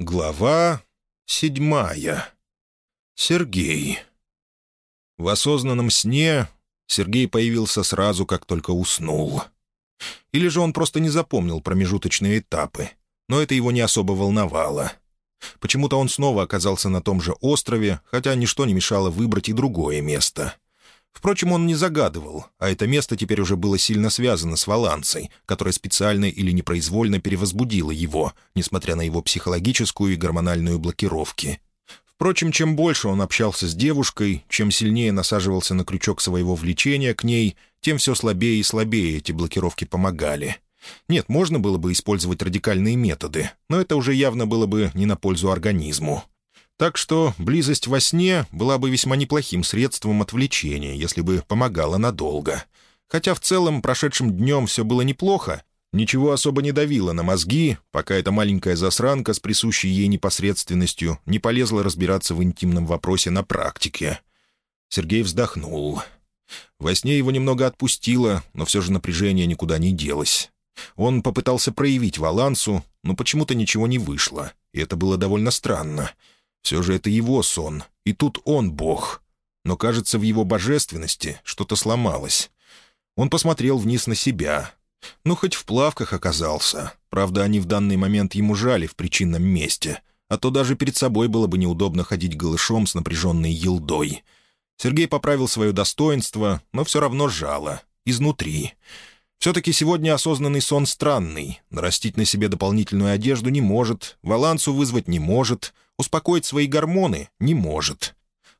Глава седьмая. Сергей. В осознанном сне Сергей появился сразу, как только уснул. Или же он просто не запомнил промежуточные этапы, но это его не особо волновало. Почему-то он снова оказался на том же острове, хотя ничто не мешало выбрать и другое место — Впрочем, он не загадывал, а это место теперь уже было сильно связано с Валанцей, которая специально или непроизвольно перевозбудила его, несмотря на его психологическую и гормональную блокировки. Впрочем, чем больше он общался с девушкой, чем сильнее насаживался на крючок своего влечения к ней, тем все слабее и слабее эти блокировки помогали. Нет, можно было бы использовать радикальные методы, но это уже явно было бы не на пользу организму. Так что близость во сне была бы весьма неплохим средством отвлечения, если бы помогала надолго. Хотя в целом прошедшим днем все было неплохо, ничего особо не давило на мозги, пока эта маленькая засранка с присущей ей непосредственностью не полезла разбираться в интимном вопросе на практике. Сергей вздохнул. Во сне его немного отпустило, но все же напряжение никуда не делось. Он попытался проявить Валансу, но почему-то ничего не вышло, и это было довольно странно — все же это его сон, и тут он бог. Но, кажется, в его божественности что-то сломалось. Он посмотрел вниз на себя. Ну, хоть в плавках оказался. Правда, они в данный момент ему жали в причинном месте. А то даже перед собой было бы неудобно ходить голышом с напряженной елдой. Сергей поправил свое достоинство, но все равно жало. Изнутри. Все-таки сегодня осознанный сон странный. Нарастить на себе дополнительную одежду не может, балансу вызвать не может — Успокоить свои гормоны не может.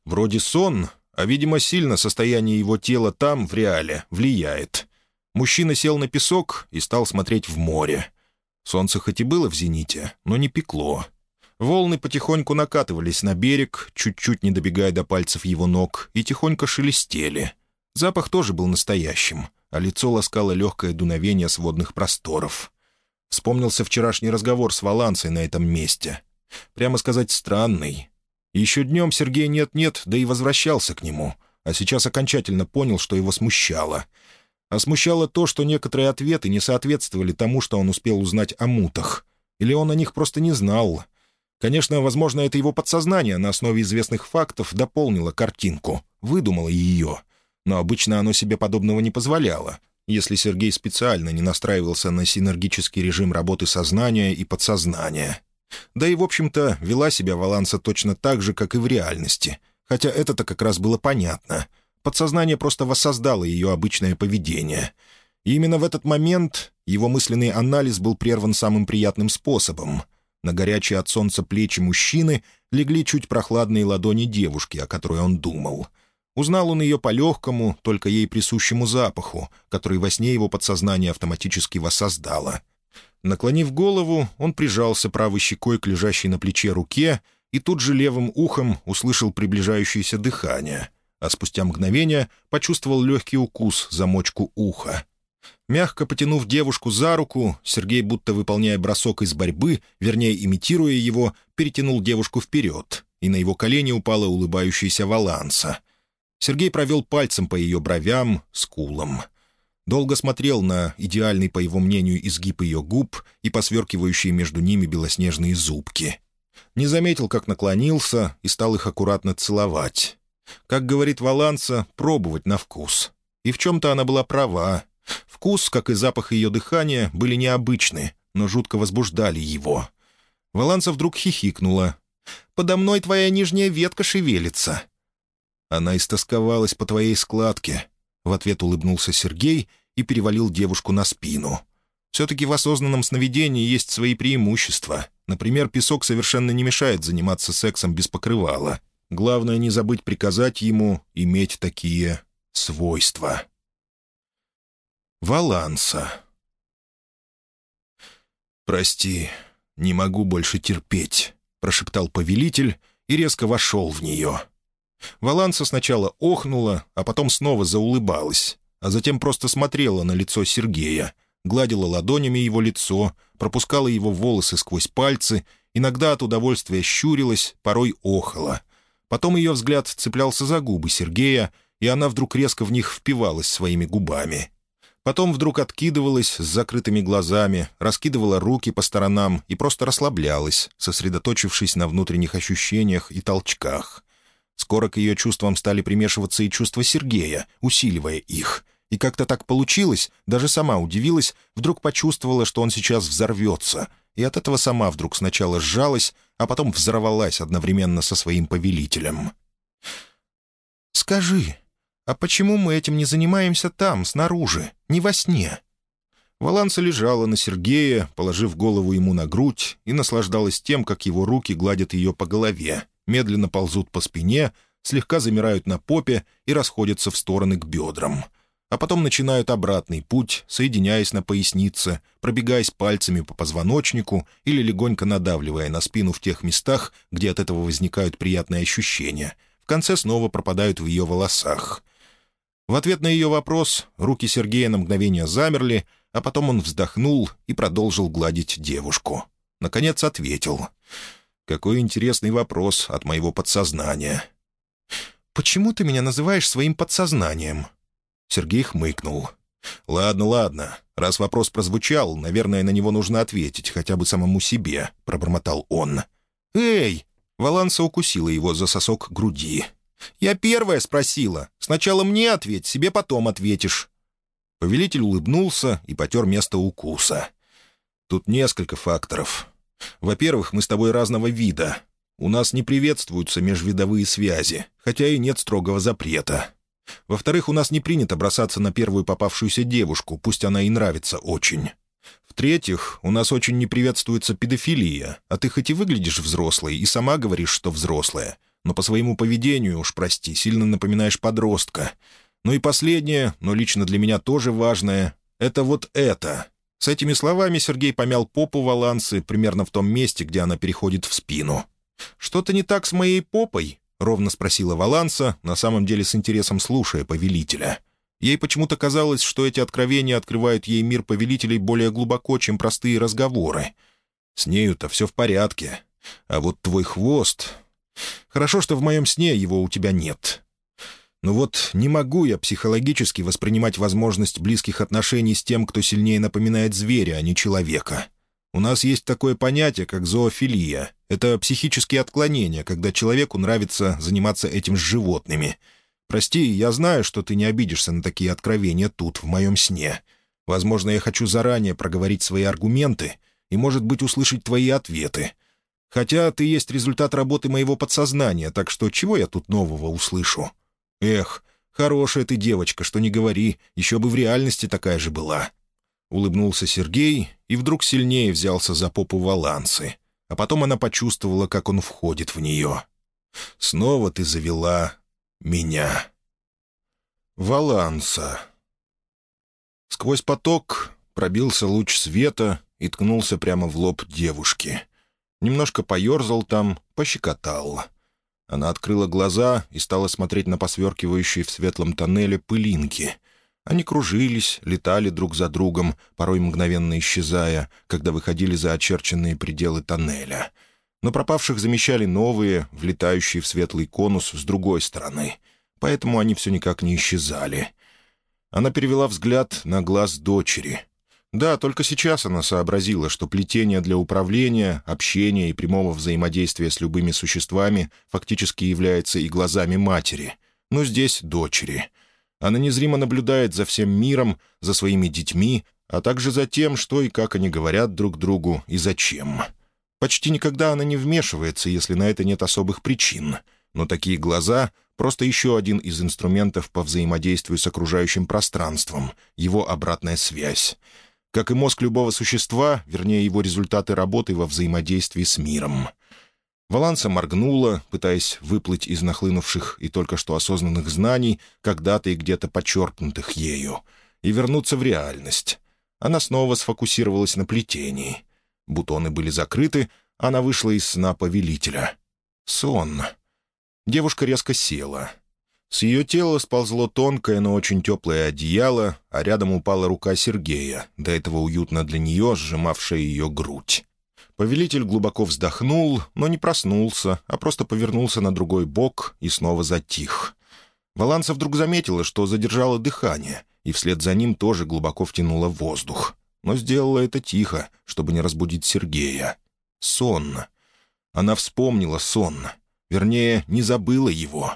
Вроде сон, а, видимо, сильно состояние его тела там, в реале, влияет. Мужчина сел на песок и стал смотреть в море. Солнце хоть и было в зените, но не пекло. Волны потихоньку накатывались на берег, чуть-чуть не добегая до пальцев его ног, и тихонько шелестели. Запах тоже был настоящим, а лицо ласкало легкое дуновение с водных просторов. Вспомнился вчерашний разговор с Валанцей на этом месте. Прямо сказать, странный. Еще днем Сергей нет-нет, да и возвращался к нему, а сейчас окончательно понял, что его смущало. А смущало то, что некоторые ответы не соответствовали тому, что он успел узнать о мутах. Или он о них просто не знал. Конечно, возможно, это его подсознание на основе известных фактов дополнило картинку, выдумало ее. Но обычно оно себе подобного не позволяло, если Сергей специально не настраивался на синергический режим работы сознания и подсознания. Да и, в общем-то, вела себя Валанса точно так же, как и в реальности. Хотя это-то как раз было понятно. Подсознание просто воссоздало ее обычное поведение. И именно в этот момент его мысленный анализ был прерван самым приятным способом. На горячие от солнца плечи мужчины легли чуть прохладные ладони девушки, о которой он думал. Узнал он ее по легкому, только ей присущему запаху, который во сне его подсознание автоматически воссоздало — Наклонив голову, он прижался правой щекой к лежащей на плече руке и тут же левым ухом услышал приближающееся дыхание, а спустя мгновение почувствовал легкий укус за мочку уха. Мягко потянув девушку за руку, Сергей, будто выполняя бросок из борьбы, вернее, имитируя его, перетянул девушку вперед, и на его колени упала улыбающаяся Валанса. Сергей провел пальцем по ее бровям, скулам — Долго смотрел на идеальный, по его мнению, изгиб ее губ и посверкивающие между ними белоснежные зубки. Не заметил, как наклонился и стал их аккуратно целовать. Как говорит Валанса, пробовать на вкус. И в чем-то она была права. Вкус, как и запах ее дыхания, были необычны, но жутко возбуждали его. Валанса вдруг хихикнула. «Подо мной твоя нижняя ветка шевелится». «Она истосковалась по твоей складке», — в ответ улыбнулся Сергей и перевалил девушку на спину. Все-таки в осознанном сновидении есть свои преимущества. Например, песок совершенно не мешает заниматься сексом без покрывала. Главное не забыть приказать ему иметь такие свойства. Валанса. «Прости, не могу больше терпеть», — прошептал повелитель и резко вошел в нее. Валанса сначала охнула, а потом снова заулыбалась а затем просто смотрела на лицо Сергея, гладила ладонями его лицо, пропускала его волосы сквозь пальцы, иногда от удовольствия щурилась, порой охала. Потом ее взгляд цеплялся за губы Сергея, и она вдруг резко в них впивалась своими губами. Потом вдруг откидывалась с закрытыми глазами, раскидывала руки по сторонам и просто расслаблялась, сосредоточившись на внутренних ощущениях и толчках. Скоро к ее чувствам стали примешиваться и чувства Сергея, усиливая их. И как-то так получилось, даже сама удивилась, вдруг почувствовала, что он сейчас взорвется, и от этого сама вдруг сначала сжалась, а потом взорвалась одновременно со своим повелителем. «Скажи, а почему мы этим не занимаемся там, снаружи, не во сне?» Валанса лежала на Сергея, положив голову ему на грудь, и наслаждалась тем, как его руки гладят ее по голове, медленно ползут по спине, слегка замирают на попе и расходятся в стороны к бедрам — а потом начинают обратный путь, соединяясь на пояснице, пробегаясь пальцами по позвоночнику или легонько надавливая на спину в тех местах, где от этого возникают приятные ощущения. В конце снова пропадают в ее волосах. В ответ на ее вопрос руки Сергея на мгновение замерли, а потом он вздохнул и продолжил гладить девушку. Наконец ответил. «Какой интересный вопрос от моего подсознания». «Почему ты меня называешь своим подсознанием?» Сергей хмыкнул. «Ладно, ладно. Раз вопрос прозвучал, наверное, на него нужно ответить, хотя бы самому себе», — пробормотал он. «Эй!» — Валанса укусила его за сосок груди. «Я первая спросила. Сначала мне ответь, себе потом ответишь». Повелитель улыбнулся и потер место укуса. «Тут несколько факторов. Во-первых, мы с тобой разного вида. У нас не приветствуются межвидовые связи, хотя и нет строгого запрета. Во-вторых, у нас не принято бросаться на первую попавшуюся девушку, пусть она и нравится очень. В-третьих, у нас очень не приветствуется педофилия, а ты хоть и выглядишь взрослой, и сама говоришь, что взрослая, но по своему поведению, уж прости, сильно напоминаешь подростка. Ну и последнее, но лично для меня тоже важное, это вот это. С этими словами Сергей помял попу Валансы примерно в том месте, где она переходит в спину. «Что-то не так с моей попой?» — ровно спросила Валанса, на самом деле с интересом слушая повелителя. Ей почему-то казалось, что эти откровения открывают ей мир повелителей более глубоко, чем простые разговоры. «С нею-то все в порядке. А вот твой хвост... Хорошо, что в моем сне его у тебя нет. Но вот не могу я психологически воспринимать возможность близких отношений с тем, кто сильнее напоминает зверя, а не человека. У нас есть такое понятие, как зоофилия. Это психические отклонения, когда человеку нравится заниматься этим с животными. Прости, я знаю, что ты не обидишься на такие откровения тут, в моем сне. Возможно, я хочу заранее проговорить свои аргументы и, может быть, услышать твои ответы. Хотя ты есть результат работы моего подсознания, так что чего я тут нового услышу? Эх, хорошая ты девочка, что не говори, еще бы в реальности такая же была. Улыбнулся Сергей и вдруг сильнее взялся за попу Валансы, а потом она почувствовала, как он входит в нее. «Снова ты завела меня». Валанса. Сквозь поток пробился луч света и ткнулся прямо в лоб девушки. Немножко поерзал там, пощекотал. Она открыла глаза и стала смотреть на посверкивающие в светлом тоннеле пылинки — они кружились, летали друг за другом, порой мгновенно исчезая, когда выходили за очерченные пределы тоннеля. Но пропавших замещали новые, влетающие в светлый конус с другой стороны, поэтому они все никак не исчезали. Она перевела взгляд на глаз дочери. Да, только сейчас она сообразила, что плетение для управления, общения и прямого взаимодействия с любыми существами фактически является и глазами матери, но здесь — дочери — она незримо наблюдает за всем миром, за своими детьми, а также за тем, что и как они говорят друг другу и зачем. Почти никогда она не вмешивается, если на это нет особых причин. Но такие глаза — просто еще один из инструментов по взаимодействию с окружающим пространством, его обратная связь. Как и мозг любого существа, вернее, его результаты работы во взаимодействии с миром — Валанса моргнула, пытаясь выплыть из нахлынувших и только что осознанных знаний, когда-то и где-то подчеркнутых ею, и вернуться в реальность. Она снова сфокусировалась на плетении. Бутоны были закрыты, она вышла из сна повелителя. Сон. Девушка резко села. С ее тела сползло тонкое, но очень теплое одеяло, а рядом упала рука Сергея, до этого уютно для нее, сжимавшая ее грудь. Повелитель глубоко вздохнул, но не проснулся, а просто повернулся на другой бок и снова затих. Валанса вдруг заметила, что задержала дыхание, и вслед за ним тоже глубоко втянула воздух. Но сделала это тихо, чтобы не разбудить Сергея. Сон. Она вспомнила сон. Вернее, не забыла его.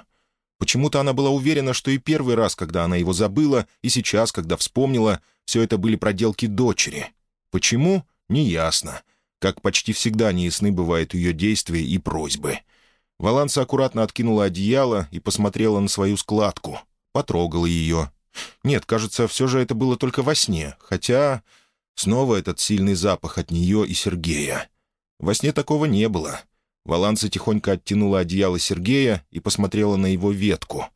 Почему-то она была уверена, что и первый раз, когда она его забыла, и сейчас, когда вспомнила, все это были проделки дочери. Почему? Неясно. Как почти всегда неясны бывают ее действия и просьбы. Валанса аккуратно откинула одеяло и посмотрела на свою складку. Потрогала ее. Нет, кажется, все же это было только во сне, хотя... Снова этот сильный запах от нее и Сергея. Во сне такого не было. Валанса тихонько оттянула одеяло Сергея и посмотрела на его ветку.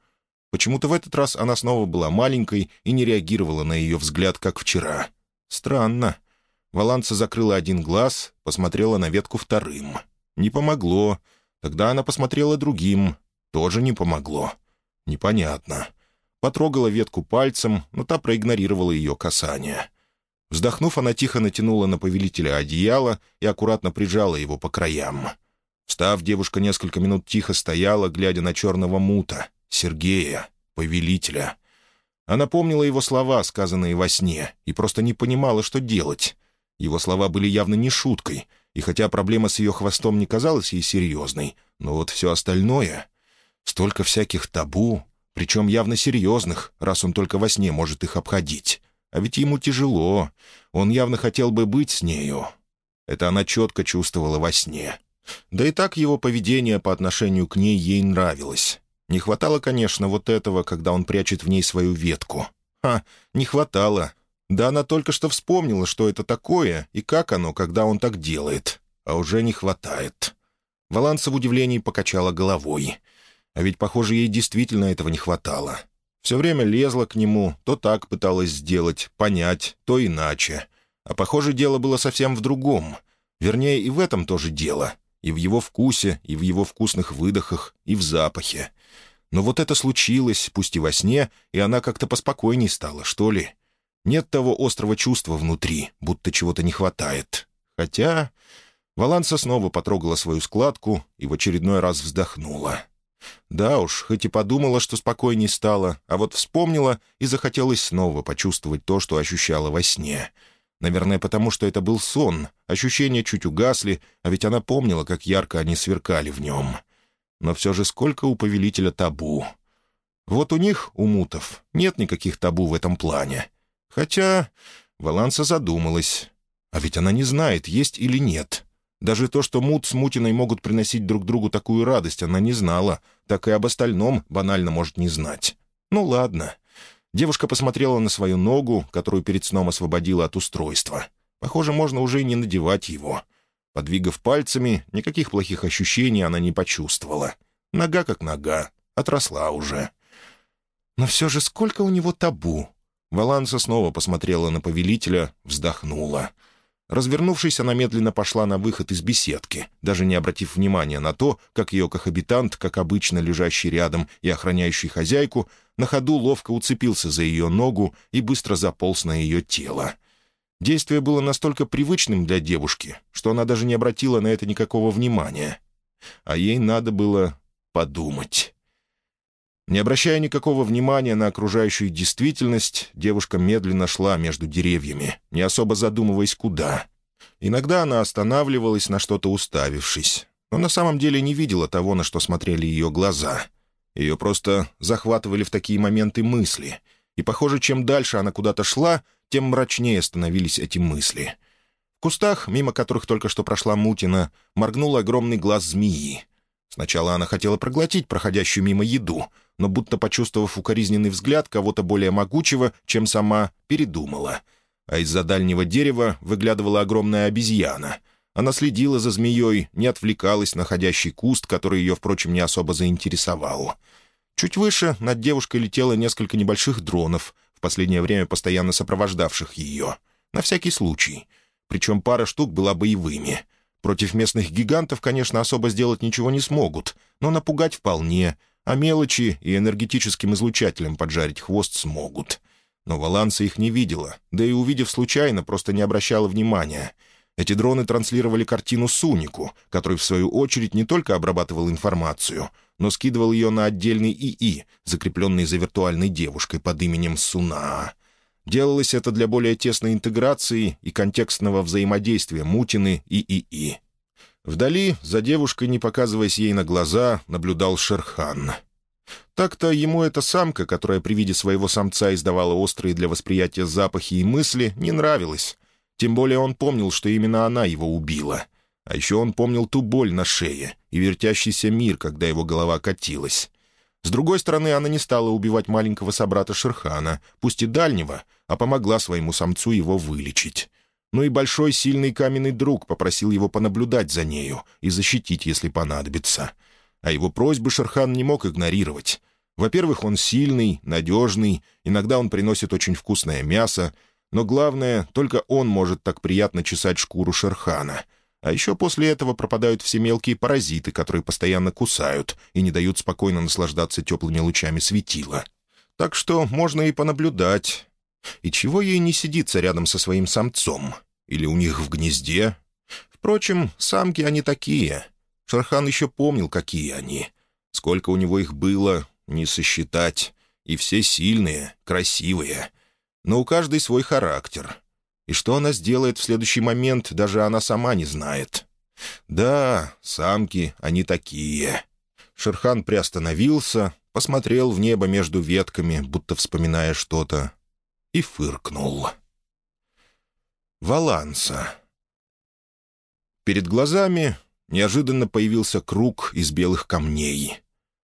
Почему-то в этот раз она снова была маленькой и не реагировала на ее взгляд, как вчера. Странно. Валанса закрыла один глаз, посмотрела на ветку вторым. Не помогло. Тогда она посмотрела другим. Тоже не помогло. Непонятно. Потрогала ветку пальцем, но та проигнорировала ее касание. Вздохнув, она тихо натянула на повелителя одеяло и аккуратно прижала его по краям. Встав, девушка несколько минут тихо стояла, глядя на черного мута, Сергея, повелителя. Она помнила его слова, сказанные во сне, и просто не понимала, что делать. Его слова были явно не шуткой, и хотя проблема с ее хвостом не казалась ей серьезной, но вот все остальное... Столько всяких табу, причем явно серьезных, раз он только во сне может их обходить. А ведь ему тяжело. Он явно хотел бы быть с нею. Это она четко чувствовала во сне. Да и так его поведение по отношению к ней ей нравилось. Не хватало, конечно, вот этого, когда он прячет в ней свою ветку. Ха, не хватало. Да она только что вспомнила, что это такое и как оно, когда он так делает. А уже не хватает. Валанса в удивлении покачала головой. А ведь, похоже, ей действительно этого не хватало. Все время лезла к нему, то так пыталась сделать, понять, то иначе. А, похоже, дело было совсем в другом. Вернее, и в этом тоже дело. И в его вкусе, и в его вкусных выдохах, и в запахе. Но вот это случилось, пусть и во сне, и она как-то поспокойней стала, что ли. Нет того острого чувства внутри, будто чего-то не хватает. Хотя... Валанса снова потрогала свою складку и в очередной раз вздохнула. Да уж, хоть и подумала, что спокойней стало, а вот вспомнила и захотелось снова почувствовать то, что ощущала во сне — Наверное, потому что это был сон. Ощущения чуть угасли, а ведь она помнила, как ярко они сверкали в нем. Но все же сколько у повелителя табу. Вот у них, у мутов, нет никаких табу в этом плане. Хотя Валанса задумалась. А ведь она не знает, есть или нет. Даже то, что Мут с Мутиной могут приносить друг другу такую радость, она не знала. Так и об остальном банально может не знать. Ну ладно. Девушка посмотрела на свою ногу, которую перед сном освободила от устройства. Похоже, можно уже и не надевать его. Подвигав пальцами, никаких плохих ощущений она не почувствовала. Нога как нога, отросла уже. Но все же сколько у него табу? Валанса снова посмотрела на повелителя, вздохнула — Развернувшись, она медленно пошла на выход из беседки, даже не обратив внимания на то, как ее кохабитант, как обычно лежащий рядом и охраняющий хозяйку, на ходу ловко уцепился за ее ногу и быстро заполз на ее тело. Действие было настолько привычным для девушки, что она даже не обратила на это никакого внимания. А ей надо было подумать. Не обращая никакого внимания на окружающую действительность, девушка медленно шла между деревьями, не особо задумываясь, куда. Иногда она останавливалась, на что-то уставившись, но на самом деле не видела того, на что смотрели ее глаза. Ее просто захватывали в такие моменты мысли, и, похоже, чем дальше она куда-то шла, тем мрачнее становились эти мысли. В кустах, мимо которых только что прошла Мутина, моргнул огромный глаз змеи. Сначала она хотела проглотить проходящую мимо еду — но будто почувствовав укоризненный взгляд кого-то более могучего, чем сама, передумала. А из-за дальнего дерева выглядывала огромная обезьяна. Она следила за змеей, не отвлекалась на ходящий куст, который ее, впрочем, не особо заинтересовал. Чуть выше над девушкой летело несколько небольших дронов, в последнее время постоянно сопровождавших ее. На всякий случай. Причем пара штук была боевыми. Против местных гигантов, конечно, особо сделать ничего не смогут, но напугать вполне — а мелочи и энергетическим излучателем поджарить хвост смогут. Но Валанса их не видела, да и увидев случайно, просто не обращала внимания. Эти дроны транслировали картину Сунику, который, в свою очередь, не только обрабатывал информацию, но скидывал ее на отдельный ИИ, закрепленный за виртуальной девушкой под именем Суна. Делалось это для более тесной интеграции и контекстного взаимодействия Мутины и ИИ. Вдали, за девушкой, не показываясь ей на глаза, наблюдал Шерхан. Так-то ему эта самка, которая при виде своего самца издавала острые для восприятия запахи и мысли, не нравилась. Тем более он помнил, что именно она его убила. А еще он помнил ту боль на шее и вертящийся мир, когда его голова катилась. С другой стороны, она не стала убивать маленького собрата Шерхана, пусть и дальнего, а помогла своему самцу его вылечить. Ну и большой сильный каменный друг попросил его понаблюдать за нею и защитить, если понадобится. А его просьбы Шерхан не мог игнорировать. Во-первых, он сильный, надежный, иногда он приносит очень вкусное мясо, но главное, только он может так приятно чесать шкуру Шерхана. А еще после этого пропадают все мелкие паразиты, которые постоянно кусают и не дают спокойно наслаждаться теплыми лучами светила. Так что можно и понаблюдать, и чего ей не сидится рядом со своим самцом? Или у них в гнезде? Впрочем, самки они такие. Шархан еще помнил, какие они. Сколько у него их было, не сосчитать. И все сильные, красивые. Но у каждой свой характер. И что она сделает в следующий момент, даже она сама не знает. Да, самки, они такие. Шерхан приостановился, посмотрел в небо между ветками, будто вспоминая что-то, и фыркнул. Валанса. Перед глазами неожиданно появился круг из белых камней.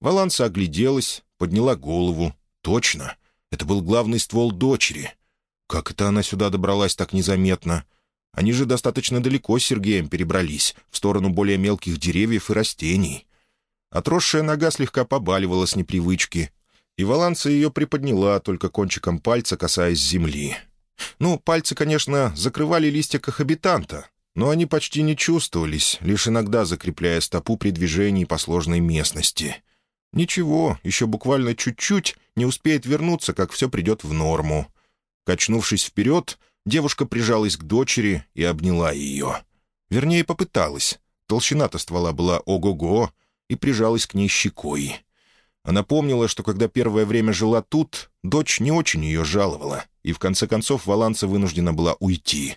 Валанса огляделась, подняла голову. Точно, это был главный ствол дочери. Как это она сюда добралась так незаметно? Они же достаточно далеко с Сергеем перебрались, в сторону более мелких деревьев и растений. Отросшая нога слегка побаливала с непривычки, и Валанса ее приподняла только кончиком пальца, касаясь земли. Ну, пальцы, конечно, закрывали листья кохабитанта, но они почти не чувствовались, лишь иногда закрепляя стопу при движении по сложной местности. Ничего, еще буквально чуть-чуть не успеет вернуться, как все придет в норму. Качнувшись вперед, девушка прижалась к дочери и обняла ее. Вернее, попыталась. Толщина-то ствола была ого-го, и прижалась к ней щекой. Она помнила, что когда первое время жила тут, дочь не очень ее жаловала, и в конце концов Валанца вынуждена была уйти.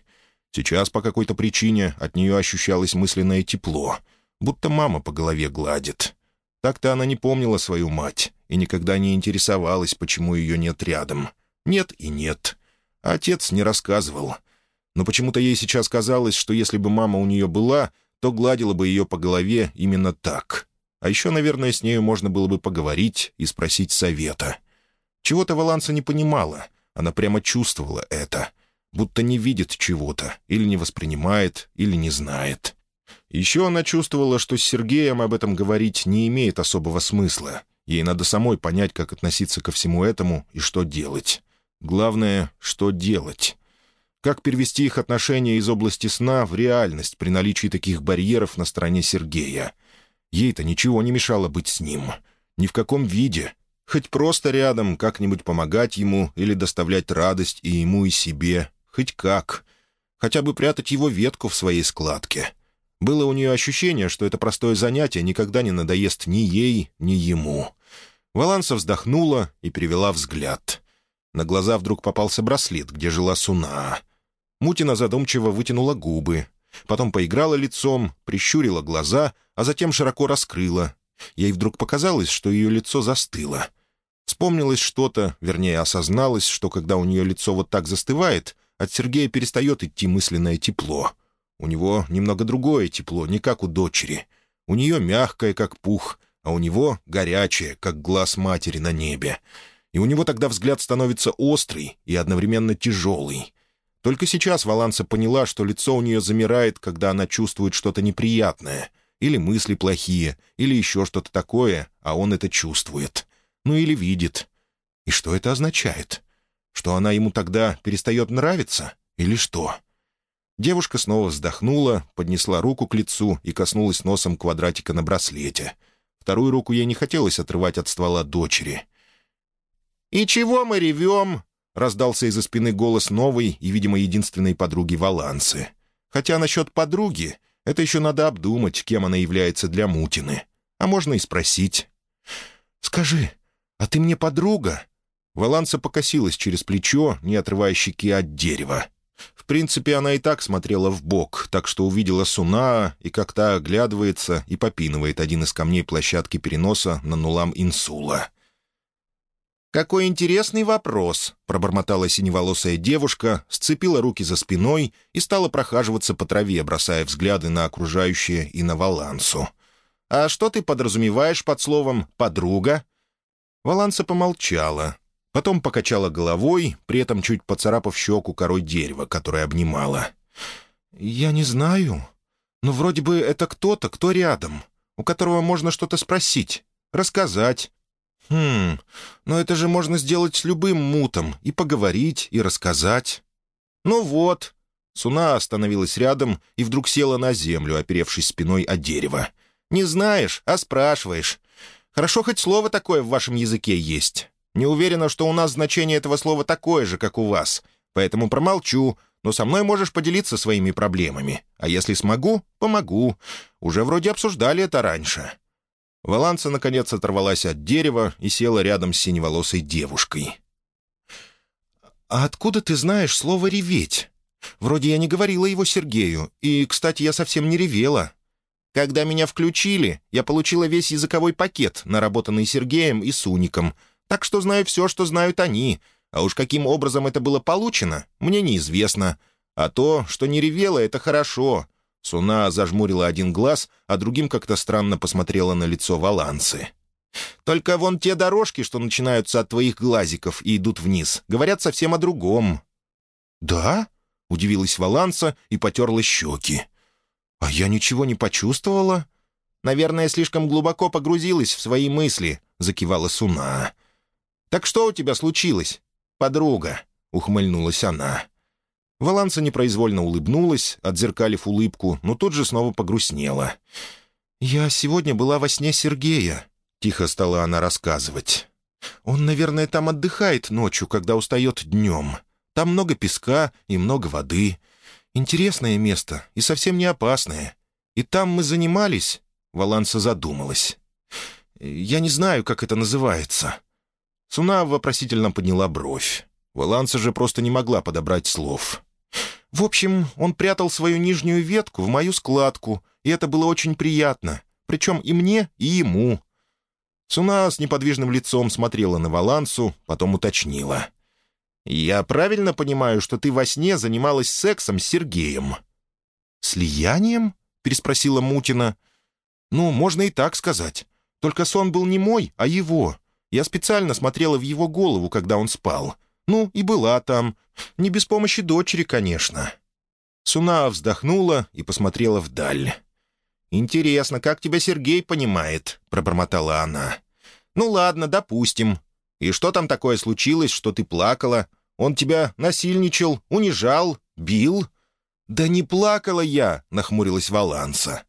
Сейчас по какой-то причине от нее ощущалось мысленное тепло, будто мама по голове гладит. Так-то она не помнила свою мать и никогда не интересовалась, почему ее нет рядом. Нет и нет. Отец не рассказывал. Но почему-то ей сейчас казалось, что если бы мама у нее была, то гладила бы ее по голове именно так — а еще, наверное, с нею можно было бы поговорить и спросить совета. Чего-то Валанса не понимала, она прямо чувствовала это, будто не видит чего-то, или не воспринимает, или не знает. Еще она чувствовала, что с Сергеем об этом говорить не имеет особого смысла. Ей надо самой понять, как относиться ко всему этому и что делать. Главное, что делать. Как перевести их отношения из области сна в реальность при наличии таких барьеров на стороне Сергея — Ей-то ничего не мешало быть с ним. Ни в каком виде. Хоть просто рядом, как-нибудь помогать ему или доставлять радость и ему, и себе. Хоть как. Хотя бы прятать его ветку в своей складке. Было у нее ощущение, что это простое занятие никогда не надоест ни ей, ни ему. Валанса вздохнула и перевела взгляд. На глаза вдруг попался браслет, где жила Суна. Мутина задумчиво вытянула губы, Потом поиграла лицом, прищурила глаза, а затем широко раскрыла. Ей вдруг показалось, что ее лицо застыло. Вспомнилось что-то, вернее, осозналось, что когда у нее лицо вот так застывает, от Сергея перестает идти мысленное тепло. У него немного другое тепло, не как у дочери. У нее мягкое, как пух, а у него горячее, как глаз матери на небе. И у него тогда взгляд становится острый и одновременно тяжелый. Только сейчас Валанса поняла, что лицо у нее замирает, когда она чувствует что-то неприятное. Или мысли плохие, или еще что-то такое, а он это чувствует. Ну или видит. И что это означает? Что она ему тогда перестает нравиться? Или что? Девушка снова вздохнула, поднесла руку к лицу и коснулась носом квадратика на браслете. Вторую руку ей не хотелось отрывать от ствола дочери. «И чего мы ревем?» — раздался из-за спины голос новой и, видимо, единственной подруги Валансы. Хотя насчет подруги это еще надо обдумать, кем она является для Мутины. А можно и спросить. «Скажи, а ты мне подруга?» Валанса покосилась через плечо, не отрывая щеки от дерева. В принципе, она и так смотрела в бок, так что увидела Суна и как та оглядывается и попинывает один из камней площадки переноса на нулам инсула. «Какой интересный вопрос!» — пробормотала синеволосая девушка, сцепила руки за спиной и стала прохаживаться по траве, бросая взгляды на окружающее и на Валансу. «А что ты подразумеваешь под словом «подруга»?» Валанса помолчала, Потом покачала головой, при этом чуть поцарапав щеку корой дерева, которое обнимала. «Я не знаю. Но вроде бы это кто-то, кто рядом, у которого можно что-то спросить, рассказать. Хм, но это же можно сделать с любым мутом, и поговорить, и рассказать». «Ну вот». Суна остановилась рядом и вдруг села на землю, оперевшись спиной о дерево. «Не знаешь, а спрашиваешь. Хорошо, хоть слово такое в вашем языке есть. Не уверена, что у нас значение этого слова такое же, как у вас. Поэтому промолчу, но со мной можешь поделиться своими проблемами. А если смогу, помогу. Уже вроде обсуждали это раньше». Валанса, наконец, оторвалась от дерева и села рядом с синеволосой девушкой. «А откуда ты знаешь слово «реветь»? Вроде я не говорила его Сергею, и, кстати, я совсем не ревела. Когда меня включили, я получила весь языковой пакет, наработанный Сергеем и Суником — так что знаю все, что знают они. А уж каким образом это было получено, мне неизвестно. А то, что не ревела, это хорошо». Суна зажмурила один глаз, а другим как-то странно посмотрела на лицо Валансы. «Только вон те дорожки, что начинаются от твоих глазиков и идут вниз, говорят совсем о другом». «Да?» — удивилась Валанса и потерла щеки. «А я ничего не почувствовала?» «Наверное, слишком глубоко погрузилась в свои мысли», — закивала Суна. «Так что у тебя случилось, подруга?» — ухмыльнулась она. Валанса непроизвольно улыбнулась, отзеркалив улыбку, но тут же снова погрустнела. «Я сегодня была во сне Сергея», — тихо стала она рассказывать. «Он, наверное, там отдыхает ночью, когда устает днем. Там много песка и много воды. Интересное место и совсем не опасное. И там мы занимались...» — Валанса задумалась. «Я не знаю, как это называется. Суна вопросительно подняла бровь. Валанса же просто не могла подобрать слов. В общем, он прятал свою нижнюю ветку в мою складку, и это было очень приятно. Причем и мне, и ему. Суна с неподвижным лицом смотрела на Валансу, потом уточнила. «Я правильно понимаю, что ты во сне занималась сексом с Сергеем?» «Слиянием?» — переспросила Мутина. «Ну, можно и так сказать. Только сон был не мой, а его. Я специально смотрела в его голову, когда он спал. Ну, и была там. Не без помощи дочери, конечно». Суна вздохнула и посмотрела вдаль. «Интересно, как тебя Сергей понимает?» — пробормотала она. «Ну ладно, допустим. И что там такое случилось, что ты плакала? Он тебя насильничал, унижал, бил?» «Да не плакала я», — нахмурилась Валанса.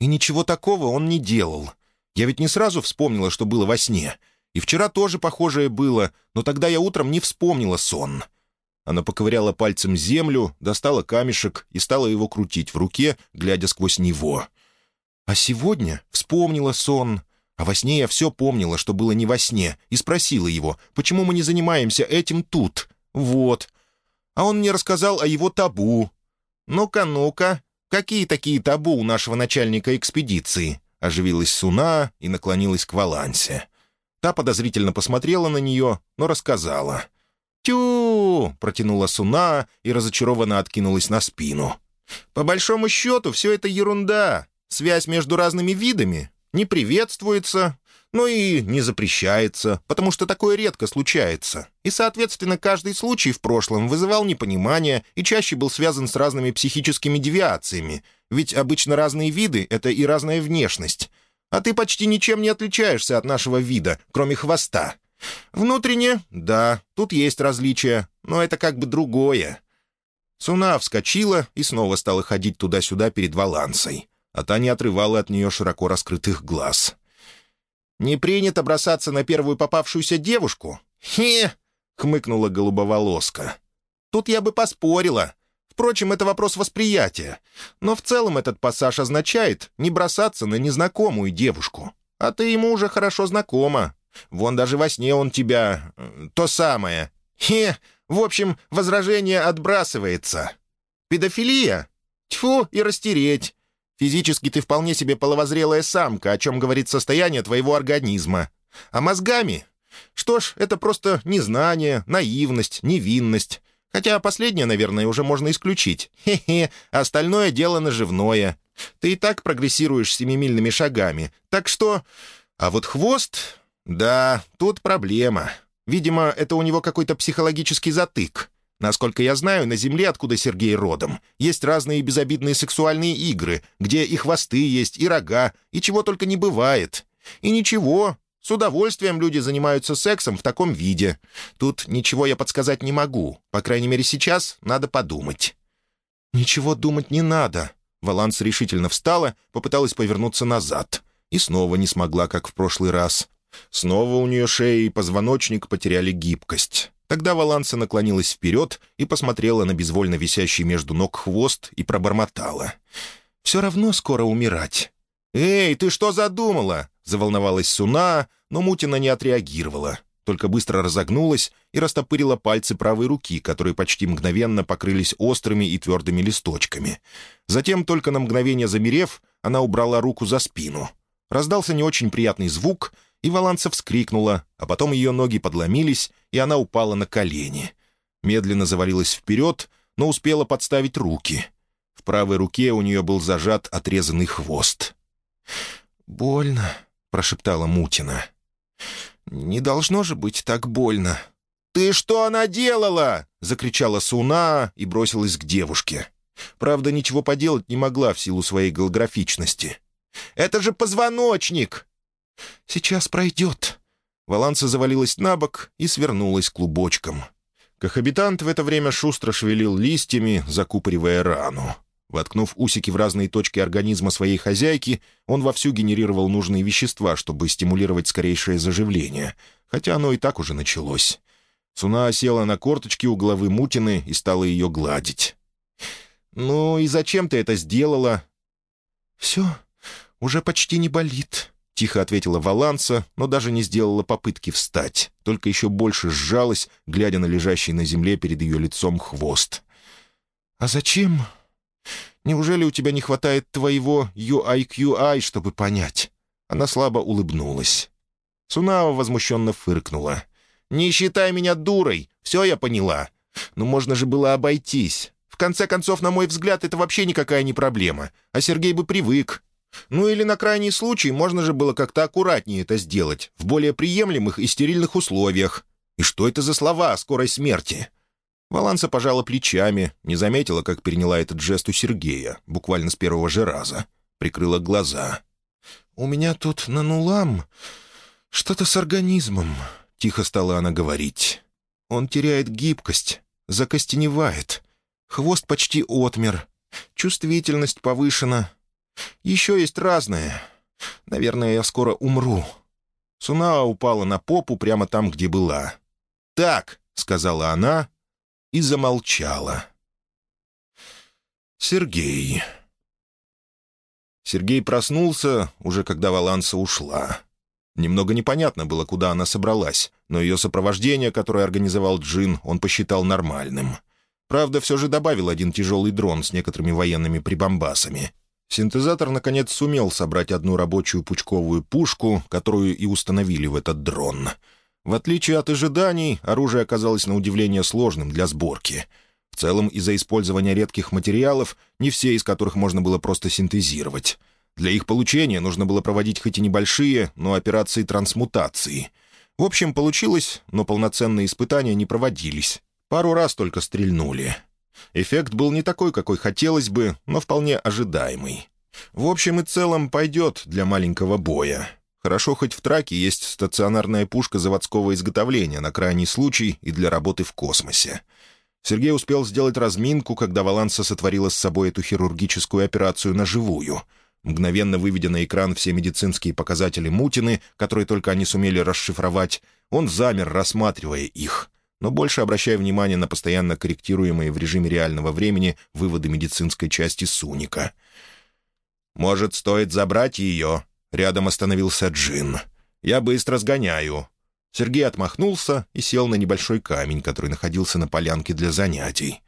«И ничего такого он не делал. Я ведь не сразу вспомнила, что было во сне. И вчера тоже похожее было, но тогда я утром не вспомнила сон». Она поковыряла пальцем землю, достала камешек и стала его крутить в руке, глядя сквозь него. «А сегодня вспомнила сон. А во сне я все помнила, что было не во сне, и спросила его, почему мы не занимаемся этим тут. Вот. А он мне рассказал о его табу. «Ну-ка, ну-ка, какие такие табу у нашего начальника экспедиции?» Оживилась Суна и наклонилась к Валансе. Та подозрительно посмотрела на нее, но рассказала. «Тю!» — протянула Суна и разочарованно откинулась на спину. «По большому счету, все это ерунда. Связь между разными видами не приветствуется, но и не запрещается, потому что такое редко случается. И, соответственно, каждый случай в прошлом вызывал непонимание и чаще был связан с разными психическими девиациями, ведь обычно разные виды — это и разная внешность. А ты почти ничем не отличаешься от нашего вида, кроме хвоста. Внутренне, да, тут есть различия, но это как бы другое». Суна вскочила и снова стала ходить туда-сюда перед Валансой, а та не отрывала от нее широко раскрытых глаз. «Не принято бросаться на первую попавшуюся девушку?» «Хе!» — хмыкнула голубоволоска. «Тут я бы поспорила. Впрочем, это вопрос восприятия. Но в целом этот пассаж означает не бросаться на незнакомую девушку. а ты ему уже хорошо знакома. Вон даже во сне он тебя... Э, то самое. Хе, в общем, возражение отбрасывается. Педофилия? Тьфу, и растереть. Физически ты вполне себе половозрелая самка, о чем говорит состояние твоего организма. А мозгами? Что ж, это просто незнание, наивность, невинность. Хотя последнее, наверное, уже можно исключить. Хе-хе, остальное дело наживное. Ты и так прогрессируешь семимильными шагами. Так что... А вот хвост... Да, тут проблема. Видимо, это у него какой-то психологический затык. Насколько я знаю, на Земле, откуда Сергей родом, есть разные безобидные сексуальные игры, где и хвосты есть, и рога, и чего только не бывает. И ничего, с удовольствием люди занимаются сексом в таком виде. Тут ничего я подсказать не могу. По крайней мере, сейчас надо подумать». «Ничего думать не надо». Валанс решительно встала, попыталась повернуться назад. И снова не смогла, как в прошлый раз. Снова у нее шея и позвоночник потеряли гибкость. Тогда Валанса наклонилась вперед и посмотрела на безвольно висящий между ног хвост и пробормотала. «Все равно скоро умирать». «Эй, ты что задумала?» — заволновалась Суна, но Мутина не отреагировала, только быстро разогнулась и растопырила пальцы правой руки, которые почти мгновенно покрылись острыми и твердыми листочками. Затем, только на мгновение замерев, она убрала руку за спину. Раздался не очень приятный звук — и Валанса вскрикнула, а потом ее ноги подломились, и она упала на колени. Медленно завалилась вперед, но успела подставить руки. В правой руке у нее был зажат отрезанный хвост. «Больно», — прошептала Мутина. «Не должно же быть так больно». «Ты что она делала?» — закричала Суна и бросилась к девушке. Правда, ничего поделать не могла в силу своей голографичности. «Это же позвоночник! «Сейчас пройдет». Валанса завалилась на бок и свернулась клубочком. Кохабитант в это время шустро шевелил листьями, закупоривая рану. Воткнув усики в разные точки организма своей хозяйки, он вовсю генерировал нужные вещества, чтобы стимулировать скорейшее заживление, хотя оно и так уже началось. Суна села на корточки у головы Мутины и стала ее гладить. «Ну и зачем ты это сделала?» «Все, уже почти не болит», Тихо ответила Валанса, но даже не сделала попытки встать, только еще больше сжалась, глядя на лежащий на земле перед ее лицом хвост. «А зачем? Неужели у тебя не хватает твоего UIQI, чтобы понять?» Она слабо улыбнулась. Сунава возмущенно фыркнула. «Не считай меня дурой, все я поняла. Но можно же было обойтись. В конце концов, на мой взгляд, это вообще никакая не проблема. А Сергей бы привык. Ну или на крайний случай можно же было как-то аккуратнее это сделать, в более приемлемых и стерильных условиях. И что это за слова о скорой смерти? Валанса пожала плечами, не заметила, как переняла этот жест у Сергея, буквально с первого же раза. Прикрыла глаза. «У меня тут на нулам что-то с организмом», — тихо стала она говорить. «Он теряет гибкость, закостеневает. Хвост почти отмер, чувствительность повышена, еще есть разное. Наверное, я скоро умру». Сунао упала на попу прямо там, где была. «Так», — сказала она и замолчала. Сергей. Сергей проснулся, уже когда Валанса ушла. Немного непонятно было, куда она собралась, но ее сопровождение, которое организовал Джин, он посчитал нормальным. Правда, все же добавил один тяжелый дрон с некоторыми военными прибамбасами — Синтезатор, наконец, сумел собрать одну рабочую пучковую пушку, которую и установили в этот дрон. В отличие от ожиданий, оружие оказалось на удивление сложным для сборки. В целом, из-за использования редких материалов, не все из которых можно было просто синтезировать. Для их получения нужно было проводить хоть и небольшие, но операции трансмутации. В общем, получилось, но полноценные испытания не проводились. Пару раз только стрельнули. Эффект был не такой, какой хотелось бы, но вполне ожидаемый. В общем и целом пойдет для маленького боя. Хорошо, хоть в траке есть стационарная пушка заводского изготовления на крайний случай и для работы в космосе. Сергей успел сделать разминку, когда Валанса сотворила с собой эту хирургическую операцию на живую. Мгновенно выведя на экран все медицинские показатели Мутины, которые только они сумели расшифровать, он замер, рассматривая их но больше обращая внимание на постоянно корректируемые в режиме реального времени выводы медицинской части Суника. «Может, стоит забрать ее?» Рядом остановился Джин. «Я быстро сгоняю». Сергей отмахнулся и сел на небольшой камень, который находился на полянке для занятий.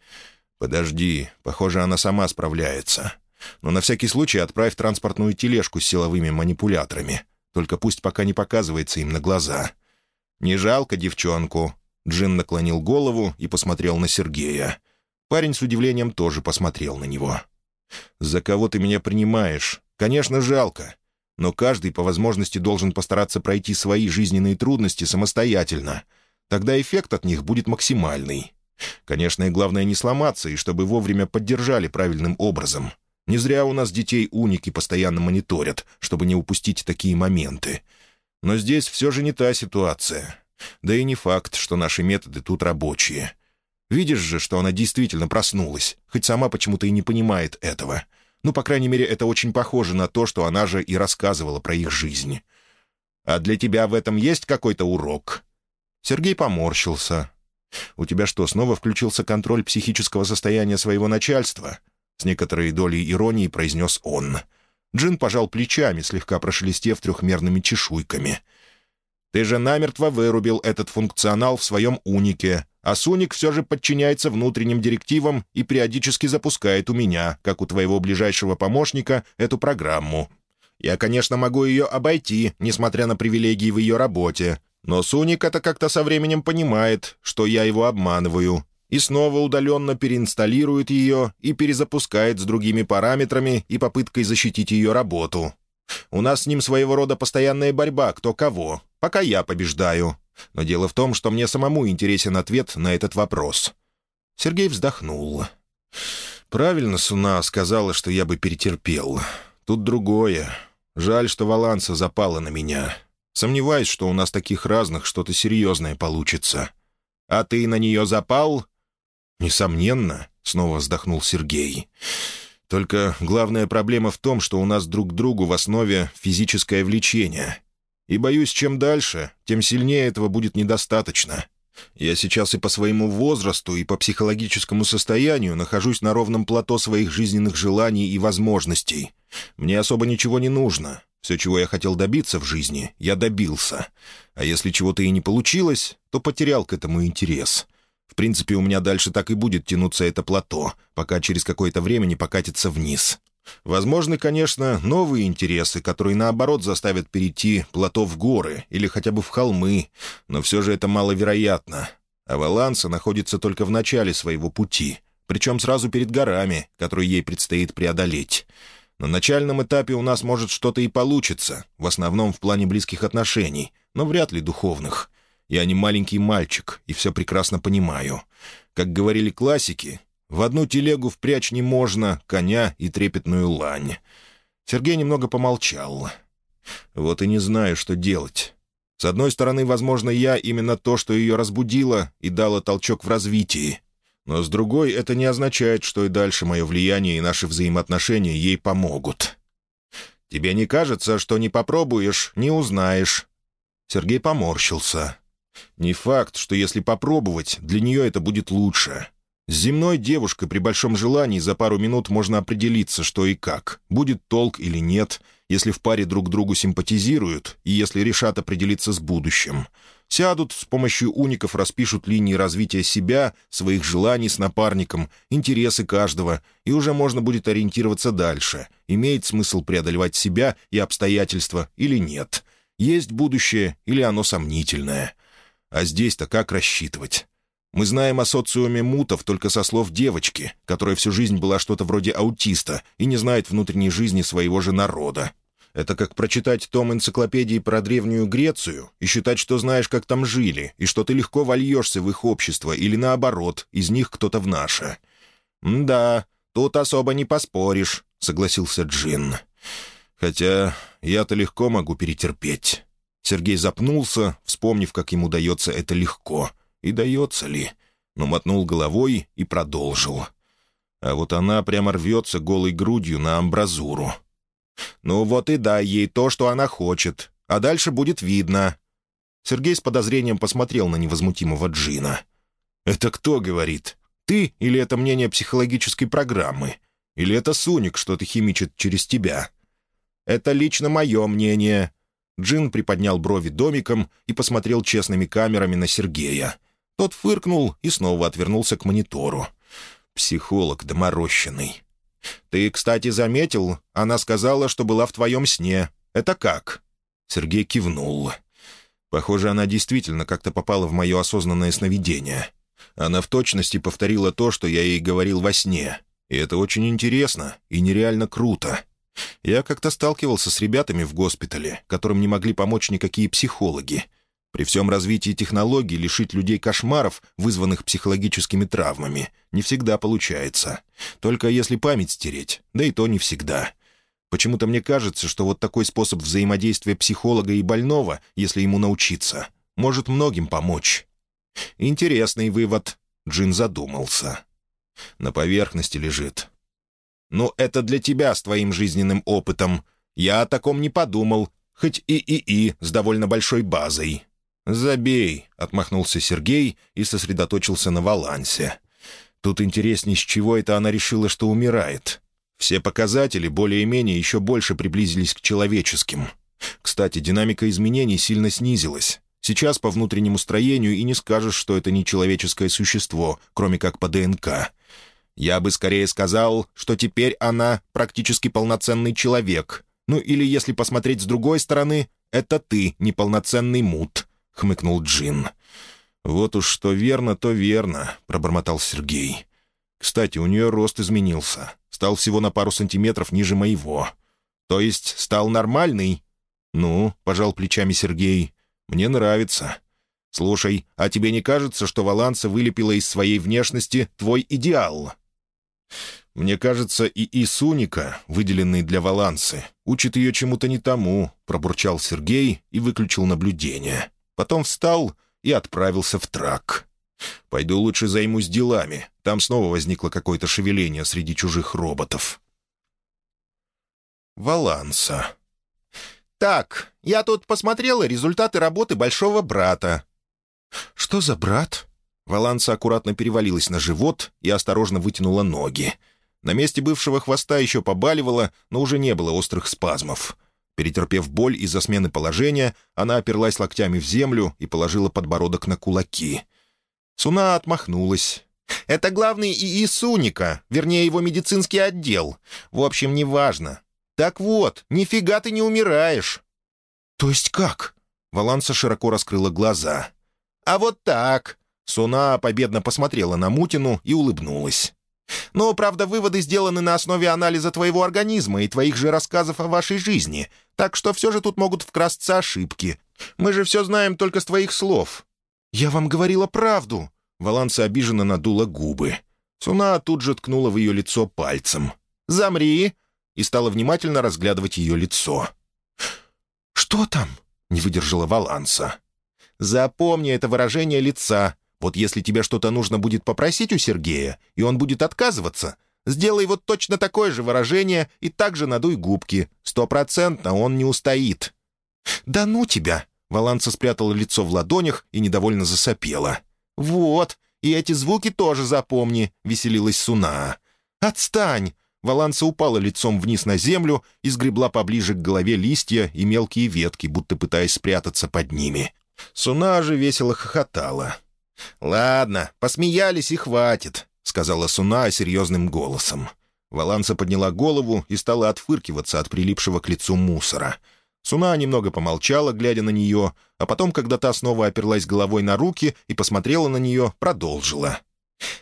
«Подожди, похоже, она сама справляется. Но на всякий случай отправь транспортную тележку с силовыми манипуляторами. Только пусть пока не показывается им на глаза. Не жалко девчонку». Джин наклонил голову и посмотрел на Сергея. Парень с удивлением тоже посмотрел на него. «За кого ты меня принимаешь? Конечно, жалко. Но каждый по возможности должен постараться пройти свои жизненные трудности самостоятельно. Тогда эффект от них будет максимальный. Конечно, и главное не сломаться, и чтобы вовремя поддержали правильным образом. Не зря у нас детей уники постоянно мониторят, чтобы не упустить такие моменты. Но здесь все же не та ситуация. Да и не факт, что наши методы тут рабочие. Видишь же, что она действительно проснулась, хоть сама почему-то и не понимает этого. Ну, по крайней мере, это очень похоже на то, что она же и рассказывала про их жизнь. «А для тебя в этом есть какой-то урок?» Сергей поморщился. «У тебя что, снова включился контроль психического состояния своего начальства?» С некоторой долей иронии произнес он. Джин пожал плечами, слегка прошелестев трехмерными чешуйками. «Ты же намертво вырубил этот функционал в своем унике, а Суник все же подчиняется внутренним директивам и периодически запускает у меня, как у твоего ближайшего помощника, эту программу. Я, конечно, могу ее обойти, несмотря на привилегии в ее работе, но Суник это как-то со временем понимает, что я его обманываю, и снова удаленно переинсталирует ее и перезапускает с другими параметрами и попыткой защитить ее работу. У нас с ним своего рода постоянная борьба, кто кого, пока я побеждаю. Но дело в том, что мне самому интересен ответ на этот вопрос». Сергей вздохнул. «Правильно Суна сказала, что я бы перетерпел. Тут другое. Жаль, что Валанса запала на меня. Сомневаюсь, что у нас таких разных что-то серьезное получится. А ты на нее запал?» «Несомненно», — снова вздохнул Сергей. «Только главная проблема в том, что у нас друг к другу в основе физическое влечение. И боюсь, чем дальше, тем сильнее этого будет недостаточно. Я сейчас и по своему возрасту, и по психологическому состоянию нахожусь на ровном плато своих жизненных желаний и возможностей. Мне особо ничего не нужно. Все, чего я хотел добиться в жизни, я добился. А если чего-то и не получилось, то потерял к этому интерес. В принципе, у меня дальше так и будет тянуться это плато, пока через какое-то время не покатится вниз. Возможны, конечно, новые интересы, которые, наоборот, заставят перейти плато в горы или хотя бы в холмы, но все же это маловероятно. А Валанса находится только в начале своего пути, причем сразу перед горами, которые ей предстоит преодолеть. На начальном этапе у нас может что-то и получится, в основном в плане близких отношений, но вряд ли духовных. Я не маленький мальчик и все прекрасно понимаю. Как говорили классики, в одну телегу впрячь не можно коня и трепетную лань. Сергей немного помолчал. Вот и не знаю, что делать. С одной стороны, возможно, я именно то, что ее разбудило и дало толчок в развитии. Но с другой, это не означает, что и дальше мое влияние и наши взаимоотношения ей помогут. «Тебе не кажется, что не попробуешь, не узнаешь?» Сергей поморщился. «Не факт, что если попробовать, для нее это будет лучше. С земной девушкой при большом желании за пару минут можно определиться, что и как, будет толк или нет, если в паре друг другу симпатизируют и если решат определиться с будущим. Сядут, с помощью уников распишут линии развития себя, своих желаний с напарником, интересы каждого, и уже можно будет ориентироваться дальше, имеет смысл преодолевать себя и обстоятельства или нет, есть будущее или оно сомнительное. А здесь-то как рассчитывать? Мы знаем о социуме мутов только со слов девочки, которая всю жизнь была что-то вроде аутиста и не знает внутренней жизни своего же народа. Это как прочитать том энциклопедии про Древнюю Грецию и считать, что знаешь, как там жили, и что ты легко вольешься в их общество, или наоборот, из них кто-то в наше. «Да, тут особо не поспоришь», — согласился Джин. «Хотя я-то легко могу перетерпеть». Сергей запнулся, вспомнив, как ему дается это легко — и дается ли, но мотнул головой и продолжил. А вот она прямо рвется голой грудью на амбразуру. «Ну вот и дай ей то, что она хочет, а дальше будет видно». Сергей с подозрением посмотрел на невозмутимого Джина. «Это кто говорит? Ты или это мнение психологической программы? Или это Суник что-то химичит через тебя?» Это лично мое мнение». Джин приподнял брови домиком и посмотрел честными камерами на Сергея. Тот фыркнул и снова отвернулся к монитору. «Психолог доморощенный». «Ты, кстати, заметил, она сказала, что была в твоем сне. Это как?» Сергей кивнул. «Похоже, она действительно как-то попала в мое осознанное сновидение. Она в точности повторила то, что я ей говорил во сне. И это очень интересно и нереально круто. Я как-то сталкивался с ребятами в госпитале, которым не могли помочь никакие психологи. При всем развитии технологий лишить людей кошмаров, вызванных психологическими травмами, не всегда получается. Только если память стереть, да и то не всегда. Почему-то мне кажется, что вот такой способ взаимодействия психолога и больного, если ему научиться, может многим помочь. Интересный вывод. Джин задумался. На поверхности лежит. «Ну, это для тебя с твоим жизненным опытом. Я о таком не подумал, хоть и и и с довольно большой базой». «Забей», — отмахнулся Сергей и сосредоточился на Валансе. «Тут интересней, с чего это она решила, что умирает. Все показатели более-менее еще больше приблизились к человеческим. Кстати, динамика изменений сильно снизилась. Сейчас по внутреннему строению и не скажешь, что это не человеческое существо, кроме как по ДНК. Я бы скорее сказал, что теперь она практически полноценный человек. Ну или, если посмотреть с другой стороны, это ты, неполноценный мут», — хмыкнул Джин. «Вот уж что верно, то верно», — пробормотал Сергей. «Кстати, у нее рост изменился. Стал всего на пару сантиметров ниже моего. То есть стал нормальный?» «Ну», — пожал плечами Сергей, — «мне нравится. Слушай, а тебе не кажется, что Валанса вылепила из своей внешности твой идеал?» «Мне кажется, и Исуника, выделенный для Валансы, учит ее чему-то не тому», — пробурчал Сергей и выключил наблюдение. Потом встал и отправился в трак. «Пойду лучше займусь делами. Там снова возникло какое-то шевеление среди чужих роботов». Валанса. «Так, я тут посмотрела результаты работы большого брата». «Что за брат?» Валанса аккуратно перевалилась на живот и осторожно вытянула ноги. На месте бывшего хвоста еще побаливало, но уже не было острых спазмов. Перетерпев боль из-за смены положения, она оперлась локтями в землю и положила подбородок на кулаки. Суна отмахнулась. «Это главный ИИ Суника, вернее, его медицинский отдел. В общем, неважно. Так вот, нифига ты не умираешь». «То есть как?» Валанса широко раскрыла глаза. «А вот так. Суна победно посмотрела на Мутину и улыбнулась. «Но, правда, выводы сделаны на основе анализа твоего организма и твоих же рассказов о вашей жизни, так что все же тут могут вкрасться ошибки. Мы же все знаем только с твоих слов». «Я вам говорила правду!» Валанса обиженно надула губы. Суна тут же ткнула в ее лицо пальцем. «Замри!» и стала внимательно разглядывать ее лицо. «Что там?» — не выдержала Валанса. «Запомни это выражение лица. Вот если тебе что-то нужно будет попросить у Сергея, и он будет отказываться, сделай вот точно такое же выражение и также надуй губки. Стопроцентно он не устоит». «Да ну тебя!» Валанса спрятала лицо в ладонях и недовольно засопела. «Вот, и эти звуки тоже запомни», — веселилась Суна. «Отстань!» Валанса упала лицом вниз на землю и сгребла поближе к голове листья и мелкие ветки, будто пытаясь спрятаться под ними. Суна же весело хохотала. «Ладно, посмеялись и хватит», — сказала Суна серьезным голосом. Валанса подняла голову и стала отфыркиваться от прилипшего к лицу мусора. Суна немного помолчала, глядя на нее, а потом, когда та снова оперлась головой на руки и посмотрела на нее, продолжила.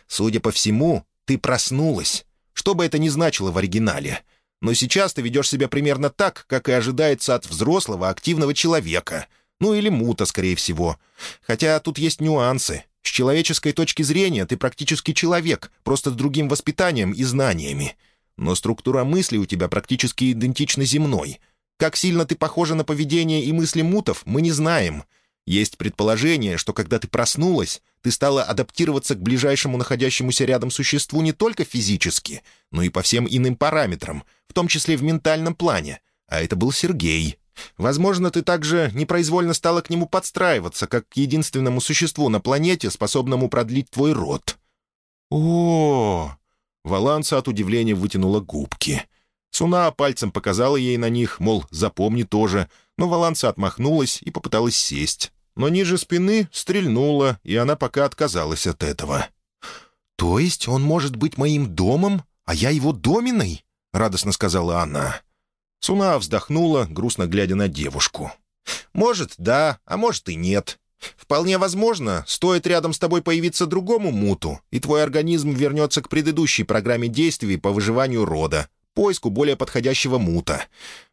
«Судя по всему, ты проснулась. Что бы это ни значило в оригинале. Но сейчас ты ведешь себя примерно так, как и ожидается от взрослого активного человека. Ну или мута, скорее всего. Хотя тут есть нюансы. С человеческой точки зрения ты практически человек, просто с другим воспитанием и знаниями. Но структура мысли у тебя практически идентична земной. Как сильно ты похожа на поведение и мысли мутов, мы не знаем. Есть предположение, что когда ты проснулась, ты стала адаптироваться к ближайшему находящемуся рядом существу не только физически, но и по всем иным параметрам, в том числе в ментальном плане. А это был Сергей. Возможно, ты также непроизвольно стала к нему подстраиваться, как к единственному существу на планете, способному продлить твой род». «О!» Валанса от удивления вытянула губки. Суна пальцем показала ей на них, мол, запомни тоже, но Валанса отмахнулась и попыталась сесть. Но ниже спины стрельнула, и она пока отказалась от этого. «То есть он может быть моим домом, а я его доминой?» — радостно сказала она. Суна вздохнула, грустно глядя на девушку. «Может, да, а может и нет. Вполне возможно, стоит рядом с тобой появиться другому муту, и твой организм вернется к предыдущей программе действий по выживанию рода, поиску более подходящего мута.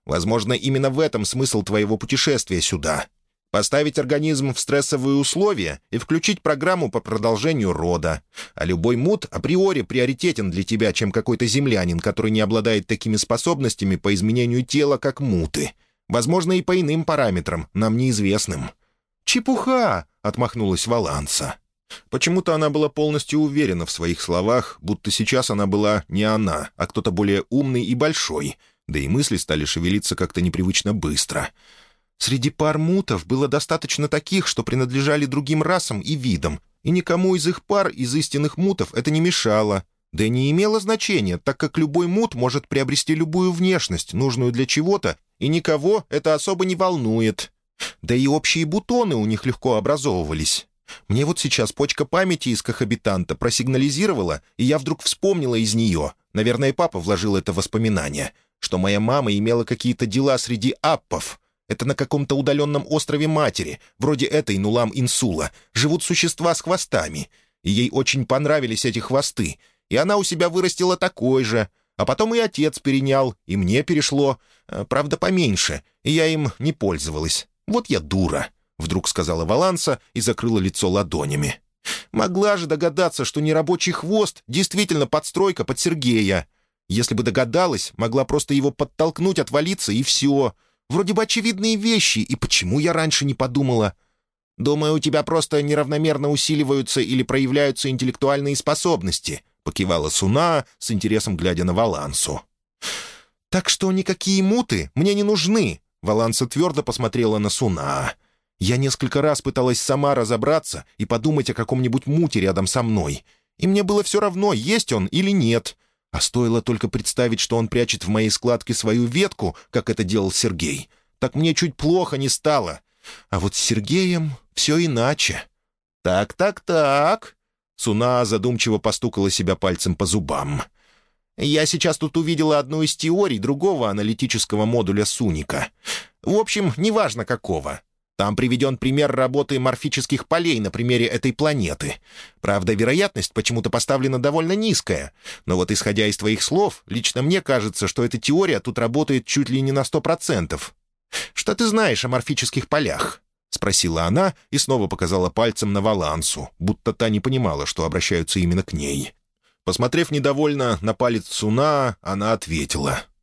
Возможно, именно в этом смысл твоего путешествия сюда. Поставить организм в стрессовые условия и включить программу по продолжению рода. А любой мут априори приоритетен для тебя, чем какой-то землянин, который не обладает такими способностями по изменению тела, как муты. Возможно, и по иным параметрам, нам неизвестным. «Чепуха!» — отмахнулась Валанса. Почему-то она была полностью уверена в своих словах, будто сейчас она была не она, а кто-то более умный и большой, да и мысли стали шевелиться как-то непривычно быстро — Среди пар мутов было достаточно таких, что принадлежали другим расам и видам, и никому из их пар, из истинных мутов, это не мешало. Да и не имело значения, так как любой мут может приобрести любую внешность, нужную для чего-то, и никого это особо не волнует. Да и общие бутоны у них легко образовывались. Мне вот сейчас почка памяти из кохабитанта просигнализировала, и я вдруг вспомнила из нее, наверное, папа вложил это воспоминание, что моя мама имела какие-то дела среди аппов — это на каком-то удаленном острове матери, вроде этой Нулам-Инсула, живут существа с хвостами. И ей очень понравились эти хвосты. И она у себя вырастила такой же. А потом и отец перенял, и мне перешло. Э, правда, поменьше, и я им не пользовалась. Вот я дура», — вдруг сказала Валанса и закрыла лицо ладонями. «Могла же догадаться, что нерабочий хвост действительно подстройка под Сергея. Если бы догадалась, могла просто его подтолкнуть, отвалиться, и все. Вроде бы очевидные вещи, и почему я раньше не подумала? Думаю, у тебя просто неравномерно усиливаются или проявляются интеллектуальные способности», — покивала Суна, с интересом глядя на Валансу. «Так что никакие муты мне не нужны», — Валанса твердо посмотрела на Суна. «Я несколько раз пыталась сама разобраться и подумать о каком-нибудь муте рядом со мной, и мне было все равно, есть он или нет. А стоило только представить, что он прячет в моей складке свою ветку, как это делал Сергей, так мне чуть плохо не стало. А вот с Сергеем все иначе. «Так, так, так...» Суна задумчиво постукала себя пальцем по зубам. «Я сейчас тут увидела одну из теорий другого аналитического модуля Суника. В общем, неважно какого. Там приведен пример работы морфических полей на примере этой планеты. Правда, вероятность почему-то поставлена довольно низкая. Но вот исходя из твоих слов, лично мне кажется, что эта теория тут работает чуть ли не на сто процентов. Что ты знаешь о морфических полях?» — спросила она и снова показала пальцем на Валансу, будто та не понимала, что обращаются именно к ней. Посмотрев недовольно на палец Суна, она ответила —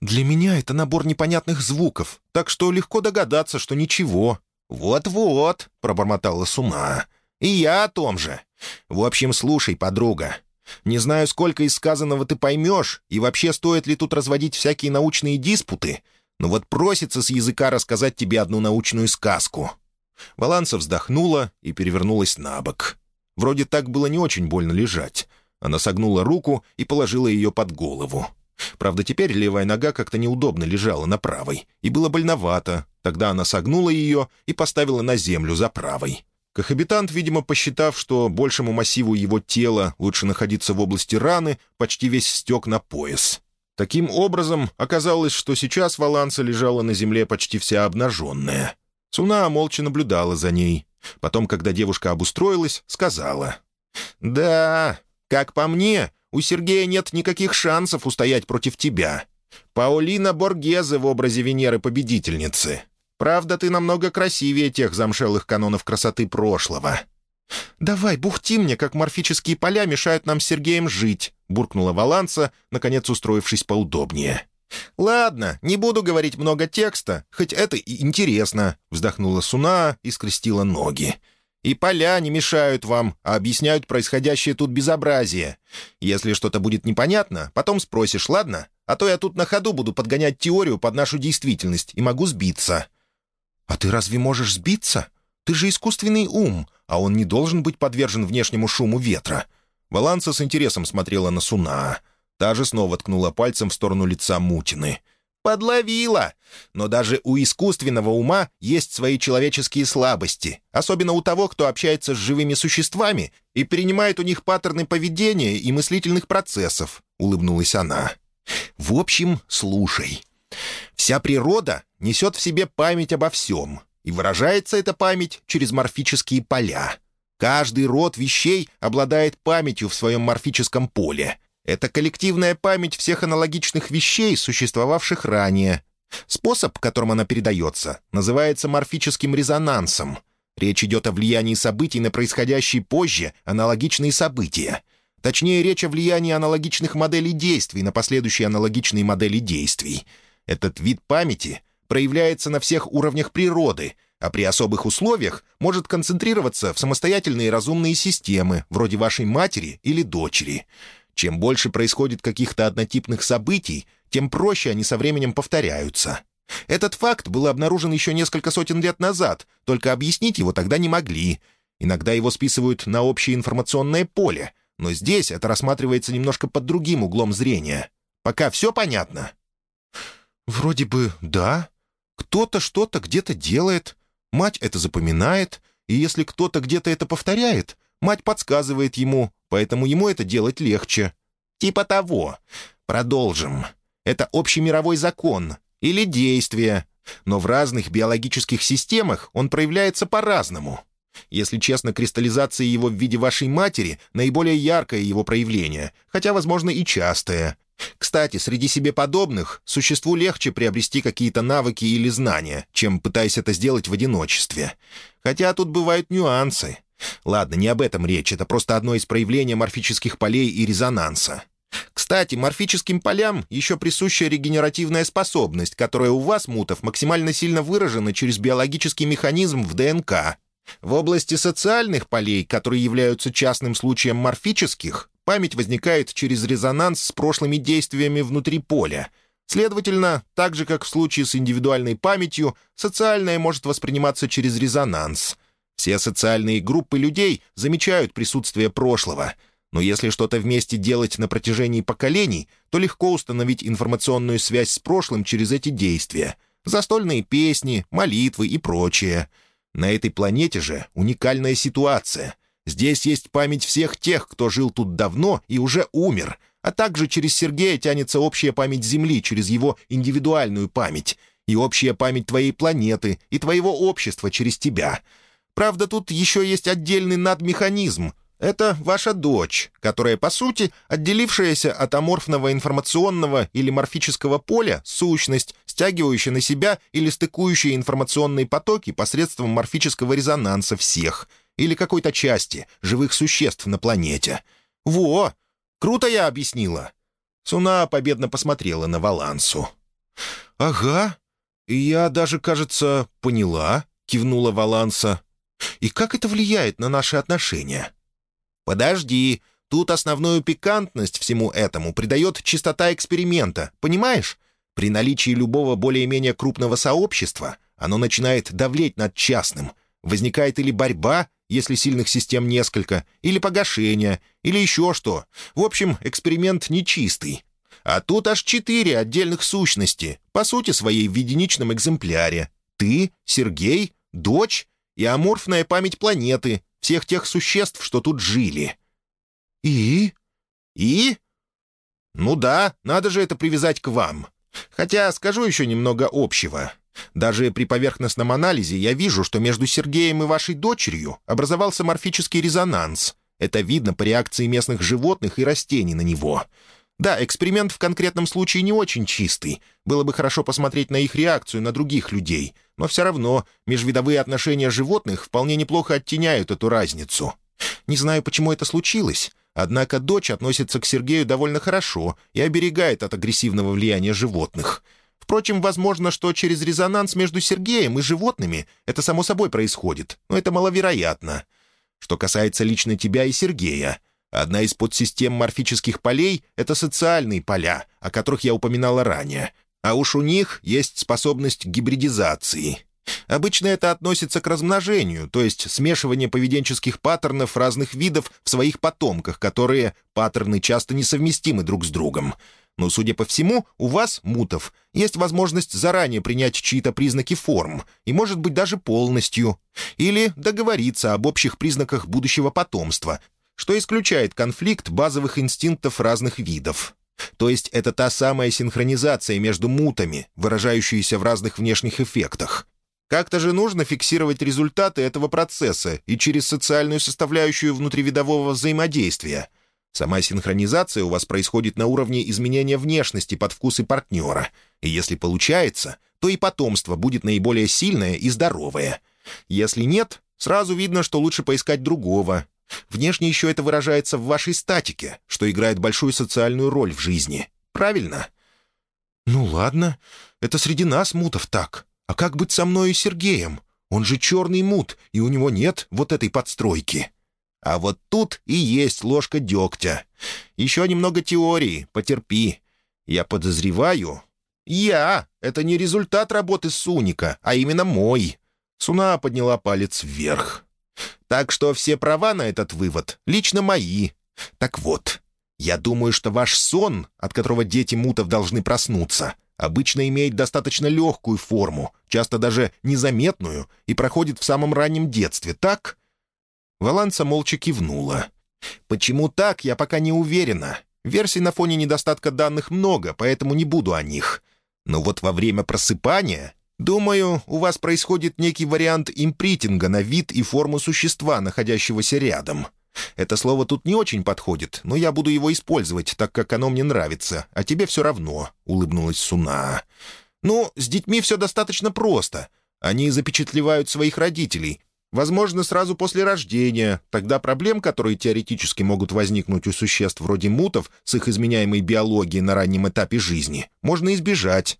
«Для меня это набор непонятных звуков, так что легко догадаться, что ничего». «Вот-вот», — пробормотала Суна. «И я о том же. В общем, слушай, подруга. Не знаю, сколько из сказанного ты поймешь, и вообще стоит ли тут разводить всякие научные диспуты, но вот просится с языка рассказать тебе одну научную сказку». Баланса вздохнула и перевернулась на бок. Вроде так было не очень больно лежать. Она согнула руку и положила ее под голову. Правда, теперь левая нога как-то неудобно лежала на правой, и было больновато. Тогда она согнула ее и поставила на землю за правой. Кохабитант, видимо, посчитав, что большему массиву его тела лучше находиться в области раны, почти весь стек на пояс. Таким образом, оказалось, что сейчас Валанса лежала на земле почти вся обнаженная. Суна молча наблюдала за ней. Потом, когда девушка обустроилась, сказала. «Да, как по мне, у Сергея нет никаких шансов устоять против тебя. Паулина Боргезе в образе Венеры-победительницы. Правда, ты намного красивее тех замшелых канонов красоты прошлого». «Давай, бухти мне, как морфические поля мешают нам с Сергеем жить», — буркнула Валанса, наконец устроившись поудобнее. «Ладно, не буду говорить много текста, хоть это и интересно», — вздохнула Суна и скрестила ноги. И поля не мешают вам, а объясняют происходящее тут безобразие. Если что-то будет непонятно, потом спросишь, ладно? А то я тут на ходу буду подгонять теорию под нашу действительность и могу сбиться». «А ты разве можешь сбиться? Ты же искусственный ум, а он не должен быть подвержен внешнему шуму ветра». Баланса с интересом смотрела на Суна. Та же снова ткнула пальцем в сторону лица Мутины. «Подловила! Но даже у искусственного ума есть свои человеческие слабости, особенно у того, кто общается с живыми существами и перенимает у них паттерны поведения и мыслительных процессов», — улыбнулась она. «В общем, слушай. Вся природа несет в себе память обо всем, и выражается эта память через морфические поля. Каждый род вещей обладает памятью в своем морфическом поле. Это коллективная память всех аналогичных вещей, существовавших ранее. Способ, которым она передается, называется морфическим резонансом. Речь идет о влиянии событий на происходящие позже аналогичные события. Точнее, речь о влиянии аналогичных моделей действий на последующие аналогичные модели действий. Этот вид памяти проявляется на всех уровнях природы, а при особых условиях может концентрироваться в самостоятельные разумные системы, вроде вашей матери или дочери. Чем больше происходит каких-то однотипных событий, тем проще они со временем повторяются. Этот факт был обнаружен еще несколько сотен лет назад, только объяснить его тогда не могли. Иногда его списывают на общее информационное поле, но здесь это рассматривается немножко под другим углом зрения. Пока все понятно? «Вроде бы да. Кто-то что-то где-то делает, мать это запоминает, и если кто-то где-то это повторяет, мать подсказывает ему, поэтому ему это делать легче. Типа того. Продолжим. Это общемировой закон или действие, но в разных биологических системах он проявляется по-разному. Если честно, кристаллизация его в виде вашей матери — наиболее яркое его проявление, хотя, возможно, и частое. Кстати, среди себе подобных существу легче приобрести какие-то навыки или знания, чем пытаясь это сделать в одиночестве. Хотя тут бывают нюансы. Ладно, не об этом речь, это просто одно из проявлений морфических полей и резонанса. Кстати, морфическим полям еще присуща регенеративная способность, которая у вас, мутов, максимально сильно выражена через биологический механизм в ДНК. В области социальных полей, которые являются частным случаем морфических, память возникает через резонанс с прошлыми действиями внутри поля. Следовательно, так же, как в случае с индивидуальной памятью, социальная может восприниматься через резонанс. Все социальные группы людей замечают присутствие прошлого. Но если что-то вместе делать на протяжении поколений, то легко установить информационную связь с прошлым через эти действия. Застольные песни, молитвы и прочее. На этой планете же уникальная ситуация — Здесь есть память всех тех, кто жил тут давно и уже умер, а также через Сергея тянется общая память Земли через его индивидуальную память и общая память твоей планеты и твоего общества через тебя. Правда, тут еще есть отдельный надмеханизм. Это ваша дочь, которая, по сути, отделившаяся от аморфного информационного или морфического поля сущность, стягивающая на себя или стыкующая информационные потоки посредством морфического резонанса всех — или какой-то части живых существ на планете. Во! Круто я объяснила!» Суна победно посмотрела на Валансу. «Ага. Я даже, кажется, поняла», — кивнула Валанса. «И как это влияет на наши отношения?» «Подожди. Тут основную пикантность всему этому придает чистота эксперимента, понимаешь? При наличии любого более-менее крупного сообщества оно начинает давлеть над частным. Возникает или борьба, если сильных систем несколько, или погашение, или еще что. В общем, эксперимент нечистый. А тут аж четыре отдельных сущности, по сути своей в единичном экземпляре. Ты, Сергей, дочь и аморфная память планеты, всех тех существ, что тут жили. И? И? Ну да, надо же это привязать к вам. Хотя скажу еще немного общего. Даже при поверхностном анализе я вижу, что между Сергеем и вашей дочерью образовался морфический резонанс. Это видно по реакции местных животных и растений на него. Да, эксперимент в конкретном случае не очень чистый. Было бы хорошо посмотреть на их реакцию на других людей. Но все равно межвидовые отношения животных вполне неплохо оттеняют эту разницу. Не знаю, почему это случилось. Однако дочь относится к Сергею довольно хорошо и оберегает от агрессивного влияния животных — Впрочем, возможно, что через резонанс между Сергеем и животными это само собой происходит, но это маловероятно. Что касается лично тебя и Сергея, одна из подсистем морфических полей — это социальные поля, о которых я упоминала ранее, а уж у них есть способность к гибридизации. Обычно это относится к размножению, то есть смешивание поведенческих паттернов разных видов в своих потомках, которые паттерны часто несовместимы друг с другом. Но, судя по всему, у вас, мутов, есть возможность заранее принять чьи-то признаки форм, и, может быть, даже полностью. Или договориться об общих признаках будущего потомства, что исключает конфликт базовых инстинктов разных видов. То есть это та самая синхронизация между мутами, выражающаяся в разных внешних эффектах. Как-то же нужно фиксировать результаты этого процесса и через социальную составляющую внутривидового взаимодействия. Сама синхронизация у вас происходит на уровне изменения внешности под вкусы партнера. И если получается, то и потомство будет наиболее сильное и здоровое. Если нет, сразу видно, что лучше поискать другого, Внешне еще это выражается в вашей статике, что играет большую социальную роль в жизни. Правильно?» «Ну ладно, это среди нас мутов так. А как быть со мной и Сергеем? Он же черный мут, и у него нет вот этой подстройки». «А вот тут и есть ложка дегтя. Еще немного теории, потерпи. Я подозреваю...» «Я! Это не результат работы Суника, а именно мой». Суна подняла палец вверх. Так что все права на этот вывод лично мои. Так вот, я думаю, что ваш сон, от которого дети мутов должны проснуться, обычно имеет достаточно легкую форму, часто даже незаметную, и проходит в самом раннем детстве, так?» Валанса молча кивнула. «Почему так, я пока не уверена. Версий на фоне недостатка данных много, поэтому не буду о них. Но вот во время просыпания Думаю, у вас происходит некий вариант импритинга на вид и форму существа, находящегося рядом. Это слово тут не очень подходит, но я буду его использовать, так как оно мне нравится, а тебе все равно», — улыбнулась Суна. «Ну, с детьми все достаточно просто. Они запечатлевают своих родителей, Возможно, сразу после рождения. Тогда проблем, которые теоретически могут возникнуть у существ вроде мутов с их изменяемой биологией на раннем этапе жизни, можно избежать.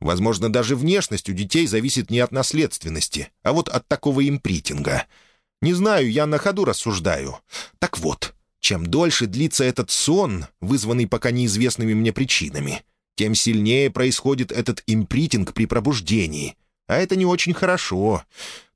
Возможно, даже внешность у детей зависит не от наследственности, а вот от такого импритинга. Не знаю, я на ходу рассуждаю. Так вот, чем дольше длится этот сон, вызванный пока неизвестными мне причинами, тем сильнее происходит этот импритинг при пробуждении. А это не очень хорошо.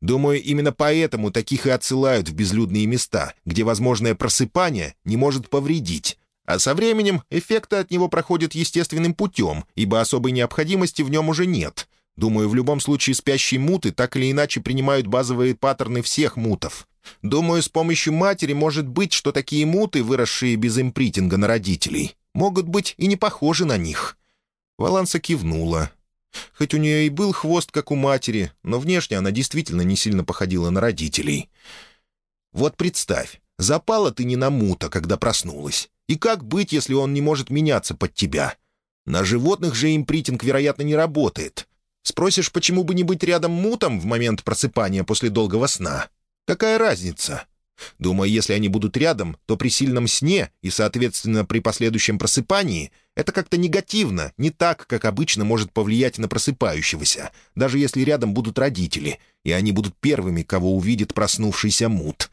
Думаю, именно поэтому таких и отсылают в безлюдные места, где возможное просыпание не может повредить, а со временем эффекты от него проходят естественным путем, ибо особой необходимости в нем уже нет. Думаю, в любом случае спящие муты так или иначе принимают базовые паттерны всех мутов. Думаю, с помощью матери может быть, что такие муты, выросшие без импритинга на родителей, могут быть и не похожи на них». Валанса кивнула. Хоть у нее и был хвост, как у матери, но внешне она действительно не сильно походила на родителей. «Вот представь, запала ты не на мута, когда проснулась. И как быть, если он не может меняться под тебя? На животных же импритинг, вероятно, не работает. Спросишь, почему бы не быть рядом мутом в момент просыпания после долгого сна? Какая разница? Думаю, если они будут рядом, то при сильном сне и, соответственно, при последующем просыпании это как-то негативно, не так, как обычно может повлиять на просыпающегося, даже если рядом будут родители, и они будут первыми, кого увидит проснувшийся мут.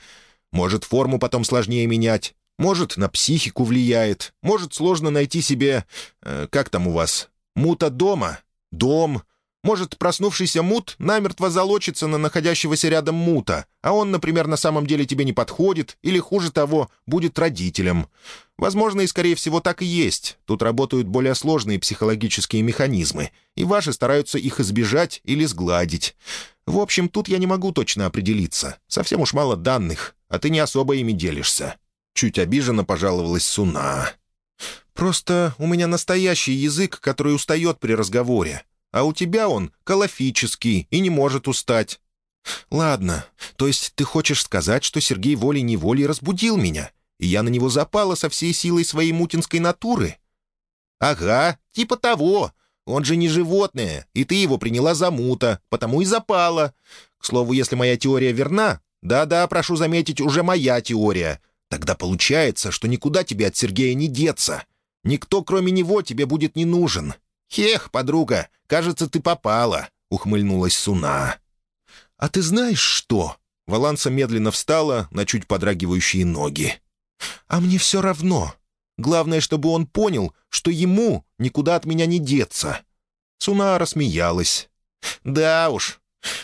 Может, форму потом сложнее менять, может, на психику влияет. Может, сложно найти себе... Э, как там у вас? Мута дома? Дом? Может, проснувшийся мут намертво залочится на находящегося рядом мута, а он, например, на самом деле тебе не подходит, или, хуже того, будет родителем. Возможно, и, скорее всего, так и есть. Тут работают более сложные психологические механизмы, и ваши стараются их избежать или сгладить. В общем, тут я не могу точно определиться. Совсем уж мало данных, а ты не особо ими делишься. Чуть обиженно пожаловалась Суна. «Просто у меня настоящий язык, который устает при разговоре, а у тебя он калафический и не может устать». «Ладно, то есть ты хочешь сказать, что Сергей волей-неволей разбудил меня, и я на него запала со всей силой своей мутинской натуры?» «Ага, типа того. Он же не животное, и ты его приняла за мута, потому и запала. К слову, если моя теория верна, да-да, прошу заметить, уже моя теория, Тогда получается, что никуда тебе от Сергея не деться. Никто, кроме него, тебе будет не нужен. Хех, подруга, кажется, ты попала», — ухмыльнулась Суна. «А ты знаешь что?» Валанса медленно встала на чуть подрагивающие ноги. «А мне все равно. Главное, чтобы он понял, что ему никуда от меня не деться». Суна рассмеялась. «Да уж,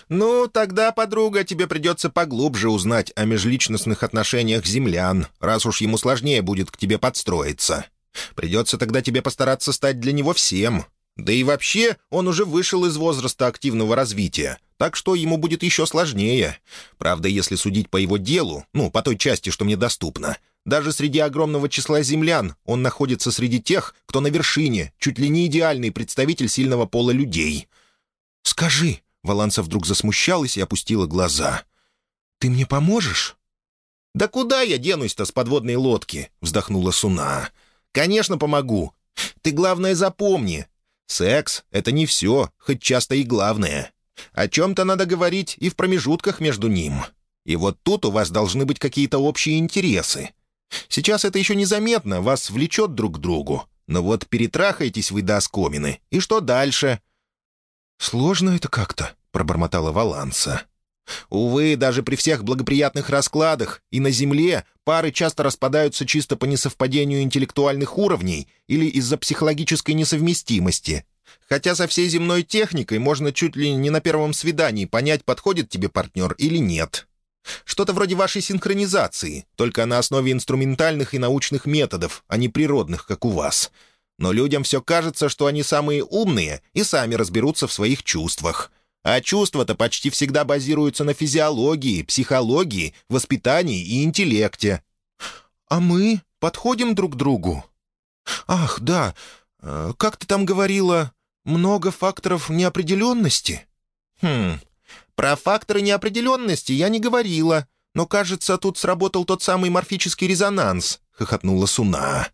«Ну, тогда, подруга, тебе придется поглубже узнать о межличностных отношениях землян, раз уж ему сложнее будет к тебе подстроиться. Придется тогда тебе постараться стать для него всем. Да и вообще, он уже вышел из возраста активного развития, так что ему будет еще сложнее. Правда, если судить по его делу, ну, по той части, что мне доступно, даже среди огромного числа землян он находится среди тех, кто на вершине, чуть ли не идеальный представитель сильного пола людей. «Скажи», — Валанса вдруг засмущалась и опустила глаза, — «ты мне поможешь?» «Да куда я денусь-то с подводной лодки?» — вздохнула Суна. «Конечно, помогу. Ты, главное, запомни. Секс — это не все, хоть часто и главное. О чем-то надо говорить и в промежутках между ним. И вот тут у вас должны быть какие-то общие интересы. Сейчас это еще незаметно, вас влечет друг к другу. Но вот перетрахаетесь вы до оскомины, и что дальше?» «Сложно это как-то», — пробормотала Валанса. Увы, даже при всех благоприятных раскладах и на Земле пары часто распадаются чисто по несовпадению интеллектуальных уровней или из-за психологической несовместимости. Хотя со всей земной техникой можно чуть ли не на первом свидании понять, подходит тебе партнер или нет. Что-то вроде вашей синхронизации, только на основе инструментальных и научных методов, а не природных, как у вас. Но людям все кажется, что они самые умные и сами разберутся в своих чувствах — а чувства-то почти всегда базируются на физиологии, психологии, воспитании и интеллекте. А мы подходим друг другу? Ах, да, э, как ты там говорила, много факторов неопределенности? Хм, про факторы неопределенности я не говорила, но, кажется, тут сработал тот самый морфический резонанс, — хохотнула Суна.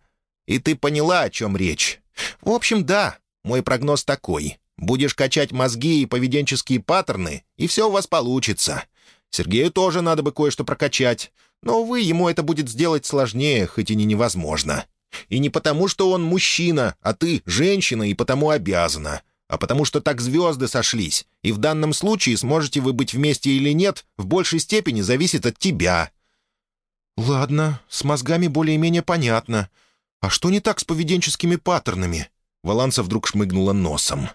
И ты поняла, о чем речь. В общем, да, мой прогноз такой. Будешь качать мозги и поведенческие паттерны, и все у вас получится. Сергею тоже надо бы кое-что прокачать, но, увы, ему это будет сделать сложнее, хоть и не невозможно. И не потому, что он мужчина, а ты женщина и потому обязана, а потому что так звезды сошлись, и в данном случае сможете вы быть вместе или нет, в большей степени зависит от тебя». «Ладно, с мозгами более-менее понятно. А что не так с поведенческими паттернами?» Валанса вдруг шмыгнула носом.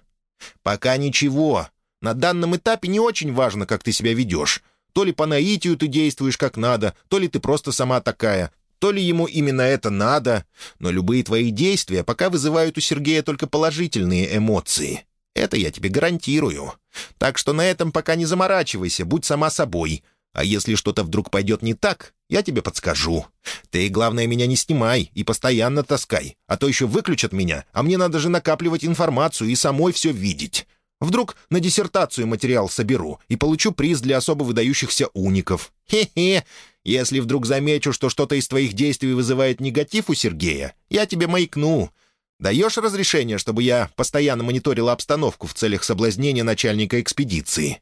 «Пока ничего. На данном этапе не очень важно, как ты себя ведешь. То ли по наитию ты действуешь как надо, то ли ты просто сама такая, то ли ему именно это надо. Но любые твои действия пока вызывают у Сергея только положительные эмоции. Это я тебе гарантирую. Так что на этом пока не заморачивайся, будь сама собой. А если что-то вдруг пойдет не так, я тебе подскажу. Ты, главное, меня не снимай и постоянно таскай, а то еще выключат меня, а мне надо же накапливать информацию и самой все видеть. Вдруг на диссертацию материал соберу и получу приз для особо выдающихся уников. Хе-хе. Если вдруг замечу, что что-то из твоих действий вызывает негатив у Сергея, я тебе маякну. Даешь разрешение, чтобы я постоянно мониторила обстановку в целях соблазнения начальника экспедиции?»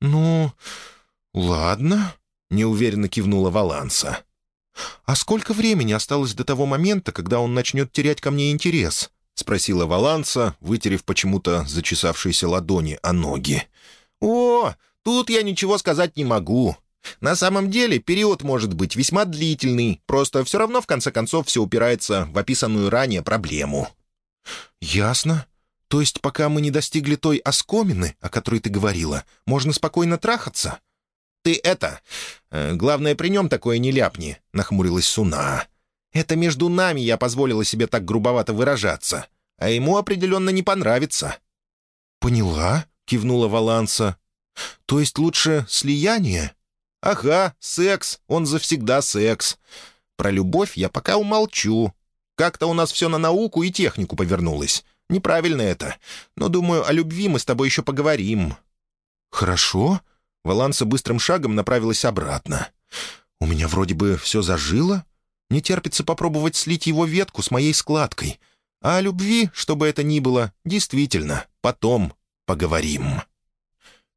«Ну, ладно», — неуверенно кивнула Валанса. «А сколько времени осталось до того момента, когда он начнет терять ко мне интерес?» — спросила Валанса, вытерев почему-то зачесавшиеся ладони о ноги. «О, тут я ничего сказать не могу. На самом деле период может быть весьма длительный, просто все равно в конце концов все упирается в описанную ранее проблему». «Ясно. То есть пока мы не достигли той оскомины, о которой ты говорила, можно спокойно трахаться?» «Ты это... Э, главное, при нем такое не ляпни», — нахмурилась Суна. «Это между нами я позволила себе так грубовато выражаться, а ему определенно не понравится». «Поняла?» — кивнула Валанса. «То есть лучше слияние?» «Ага, секс, он завсегда секс. Про любовь я пока умолчу. Как-то у нас все на науку и технику повернулось. Неправильно это. Но, думаю, о любви мы с тобой еще поговорим». «Хорошо», Валанса быстрым шагом направилась обратно. «У меня вроде бы все зажило. Не терпится попробовать слить его ветку с моей складкой. А о любви, что бы это ни было, действительно, потом поговорим».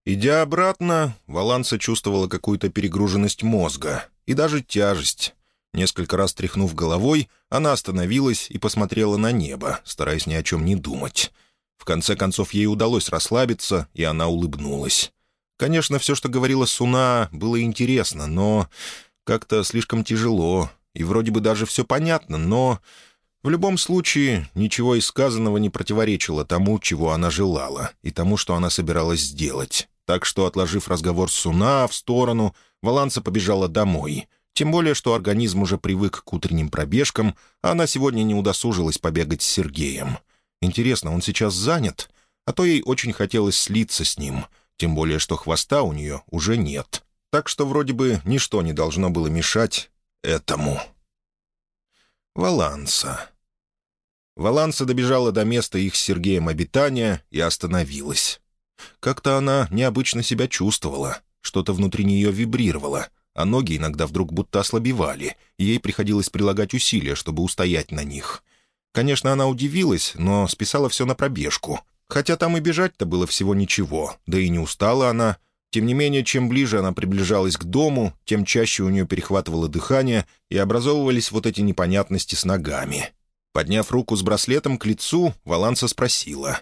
Идя обратно, Валанса чувствовала какую-то перегруженность мозга и даже тяжесть. Несколько раз тряхнув головой, она остановилась и посмотрела на небо, стараясь ни о чем не думать. В конце концов, ей удалось расслабиться, и она улыбнулась. Конечно, все, что говорила Суна, было интересно, но как-то слишком тяжело, и вроде бы даже все понятно, но... В любом случае, ничего из сказанного не противоречило тому, чего она желала, и тому, что она собиралась сделать. так что, отложив разговор с Суна в сторону, Валанса побежала домой. Тем более, что организм уже привык к утренним пробежкам, а она сегодня не удосужилась побегать с Сергеем. Интересно, он сейчас занят? А то ей очень хотелось слиться с ним, тем более, что хвоста у нее уже нет. Так что вроде бы ничто не должно было мешать этому. Валанса. Валанса добежала до места их с Сергеем обитания и остановилась. Как-то она необычно себя чувствовала, что-то внутри нее вибрировало, а ноги иногда вдруг будто ослабевали, и ей приходилось прилагать усилия, чтобы устоять на них. Конечно, она удивилась, но списала все на пробежку. Хотя там и бежать-то было всего ничего, да и не устала она. Тем не менее, чем ближе она приближалась к дому, тем чаще у нее перехватывало дыхание, и образовывались вот эти непонятности с ногами. Подняв руку с браслетом к лицу, Валанса спросила.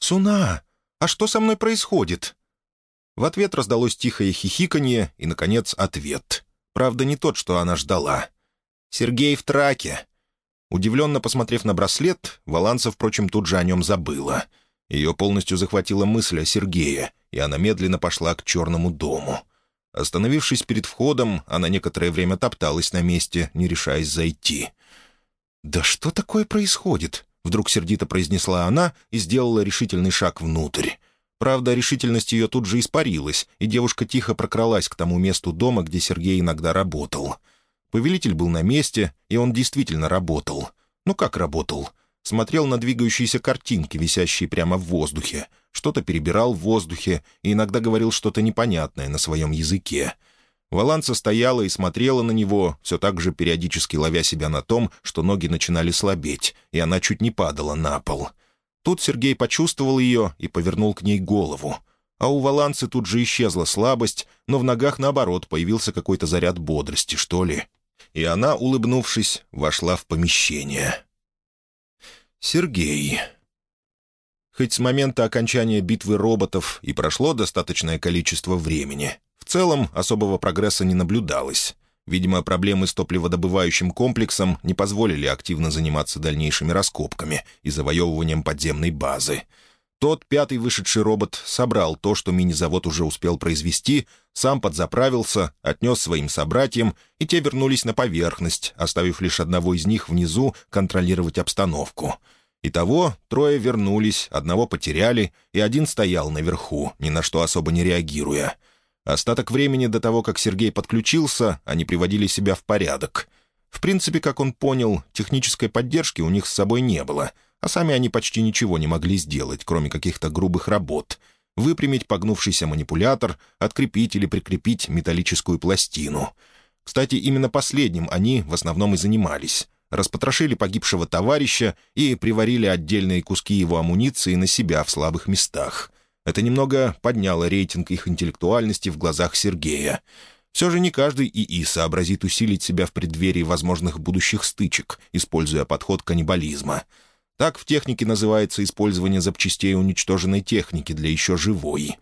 «Суна, а что со мной происходит?» В ответ раздалось тихое хихиканье и, наконец, ответ. Правда, не тот, что она ждала. «Сергей в траке». Удивленно посмотрев на браслет, Валанса, впрочем, тут же о нем забыла. Ее полностью захватила мысль о Сергее, и она медленно пошла к черному дому. Остановившись перед входом, она некоторое время топталась на месте, не решаясь зайти — «Да что такое происходит?» — вдруг сердито произнесла она и сделала решительный шаг внутрь. Правда, решительность ее тут же испарилась, и девушка тихо прокралась к тому месту дома, где Сергей иногда работал. Повелитель был на месте, и он действительно работал. Ну как работал? Смотрел на двигающиеся картинки, висящие прямо в воздухе. Что-то перебирал в воздухе и иногда говорил что-то непонятное на своем языке. Валанса стояла и смотрела на него, все так же периодически ловя себя на том, что ноги начинали слабеть, и она чуть не падала на пол. Тут Сергей почувствовал ее и повернул к ней голову. А у Валанцы тут же исчезла слабость, но в ногах, наоборот, появился какой-то заряд бодрости, что ли. И она, улыбнувшись, вошла в помещение. Сергей. Хоть с момента окончания битвы роботов и прошло достаточное количество времени, в целом особого прогресса не наблюдалось. Видимо, проблемы с топливодобывающим комплексом не позволили активно заниматься дальнейшими раскопками и завоевыванием подземной базы. Тот пятый вышедший робот собрал то, что мини-завод уже успел произвести, сам подзаправился, отнес своим собратьям, и те вернулись на поверхность, оставив лишь одного из них внизу контролировать обстановку. Итого трое вернулись, одного потеряли, и один стоял наверху, ни на что особо не реагируя — Остаток времени до того, как Сергей подключился, они приводили себя в порядок. В принципе, как он понял, технической поддержки у них с собой не было, а сами они почти ничего не могли сделать, кроме каких-то грубых работ. Выпрямить погнувшийся манипулятор, открепить или прикрепить металлическую пластину. Кстати, именно последним они в основном и занимались. Распотрошили погибшего товарища и приварили отдельные куски его амуниции на себя в слабых местах — это немного подняло рейтинг их интеллектуальности в глазах Сергея. Все же не каждый ИИ сообразит усилить себя в преддверии возможных будущих стычек, используя подход каннибализма. Так в технике называется использование запчастей уничтоженной техники для еще живой.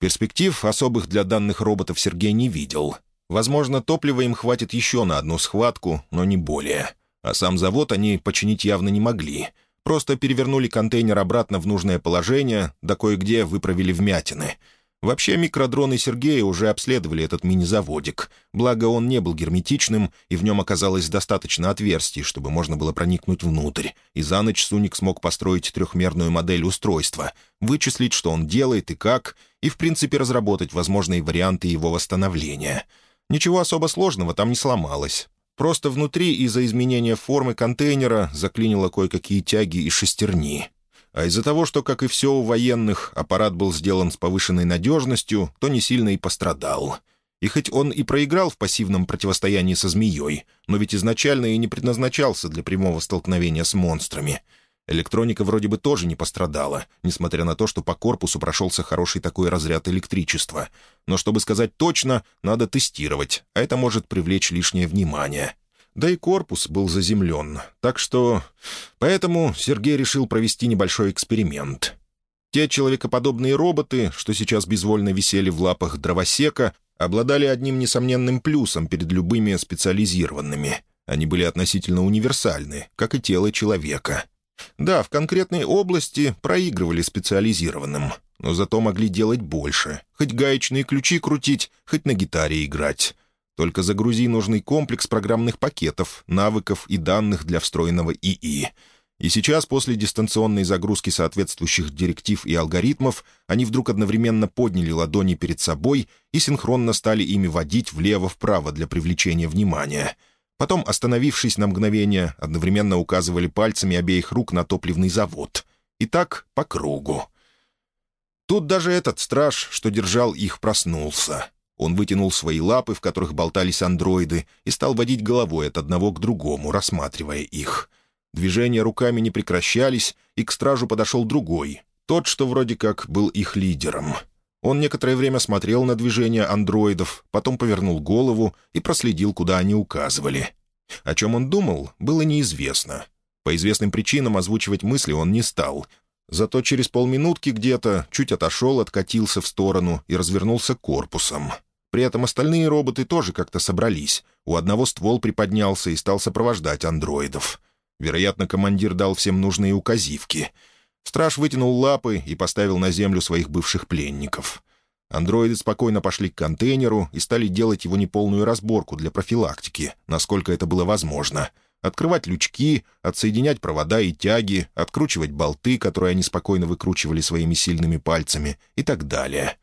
Перспектив особых для данных роботов Сергей не видел. Возможно, топлива им хватит еще на одну схватку, но не более. А сам завод они починить явно не могли — Просто перевернули контейнер обратно в нужное положение, да кое-где выправили вмятины. Вообще микродроны Сергея уже обследовали этот мини-заводик, благо он не был герметичным, и в нем оказалось достаточно отверстий, чтобы можно было проникнуть внутрь, и за ночь Суник смог построить трехмерную модель устройства, вычислить, что он делает и как, и, в принципе, разработать возможные варианты его восстановления. Ничего особо сложного там не сломалось, Просто внутри из-за изменения формы контейнера заклинило кое-какие тяги и шестерни. А из-за того, что, как и все у военных, аппарат был сделан с повышенной надежностью, то не сильно и пострадал. И хоть он и проиграл в пассивном противостоянии со змеей, но ведь изначально и не предназначался для прямого столкновения с монстрами — Электроника вроде бы тоже не пострадала, несмотря на то, что по корпусу прошелся хороший такой разряд электричества. Но чтобы сказать точно, надо тестировать, а это может привлечь лишнее внимание. Да и корпус был заземлен, так что... Поэтому Сергей решил провести небольшой эксперимент. Те человекоподобные роботы, что сейчас безвольно висели в лапах дровосека, обладали одним несомненным плюсом перед любыми специализированными. Они были относительно универсальны, как и тело человека — да, в конкретной области проигрывали специализированным. но зато могли делать больше. Хоть гаечные ключи крутить, хоть на гитаре играть. Только загрузи нужный комплекс программных пакетов, навыков и данных для встроенного ИИ. И сейчас, после дистанционной загрузки соответствующих директив и алгоритмов, они вдруг одновременно подняли ладони перед собой и синхронно стали ими водить влево-вправо для привлечения внимания. Потом, остановившись на мгновение, одновременно указывали пальцами обеих рук на топливный завод. И так по кругу. Тут даже этот страж, что держал их, проснулся. Он вытянул свои лапы, в которых болтались андроиды, и стал водить головой от одного к другому, рассматривая их. Движения руками не прекращались, и к стражу подошел другой, тот, что вроде как был их лидером. Он некоторое время смотрел на движения андроидов, потом повернул голову и проследил, куда они указывали. О чем он думал, было неизвестно. По известным причинам озвучивать мысли он не стал, Зато через полминутки где-то чуть отошел, откатился в сторону и развернулся корпусом. При этом остальные роботы тоже как-то собрались. У одного ствол приподнялся и стал сопровождать андроидов. Вероятно, командир дал всем нужные указивки. Страж вытянул лапы и поставил на землю своих бывших пленников. Андроиды спокойно пошли к контейнеру и стали делать его неполную разборку для профилактики, насколько это было возможно — открывать лючки, отсоединять провода и тяги, откручивать болты, которые они спокойно выкручивали своими сильными пальцами и так далее.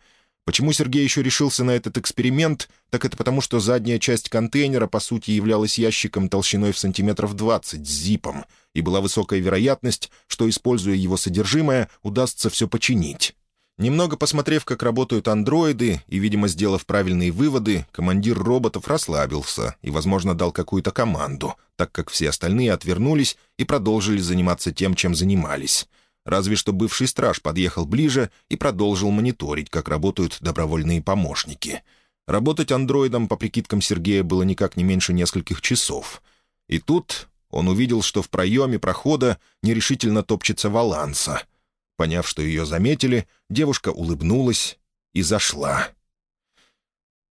Почему Сергей еще решился на этот эксперимент, так это потому, что задняя часть контейнера, по сути, являлась ящиком толщиной в сантиметров 20 с зипом, и была высокая вероятность, что, используя его содержимое, удастся все починить. Немного посмотрев, как работают андроиды, и, видимо, сделав правильные выводы, командир роботов расслабился и, возможно, дал какую-то команду, так как все остальные отвернулись и продолжили заниматься тем, чем занимались. Разве что бывший страж подъехал ближе и продолжил мониторить, как работают добровольные помощники. Работать андроидом, по прикидкам Сергея, было никак не меньше нескольких часов. И тут он увидел, что в проеме прохода нерешительно топчется Валанса — Поняв, что ее заметили, девушка улыбнулась и зашла.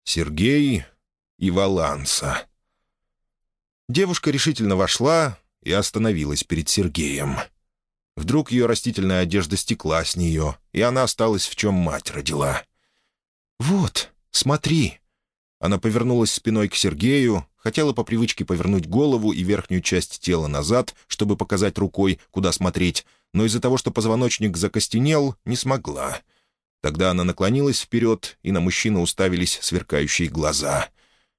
Сергей и Валанса. Девушка решительно вошла и остановилась перед Сергеем. Вдруг ее растительная одежда стекла с нее, и она осталась в чем мать родила. «Вот, смотри!» Она повернулась спиной к Сергею, хотела по привычке повернуть голову и верхнюю часть тела назад, чтобы показать рукой, куда смотреть, но из-за того, что позвоночник закостенел, не смогла. Тогда она наклонилась вперед, и на мужчину уставились сверкающие глаза.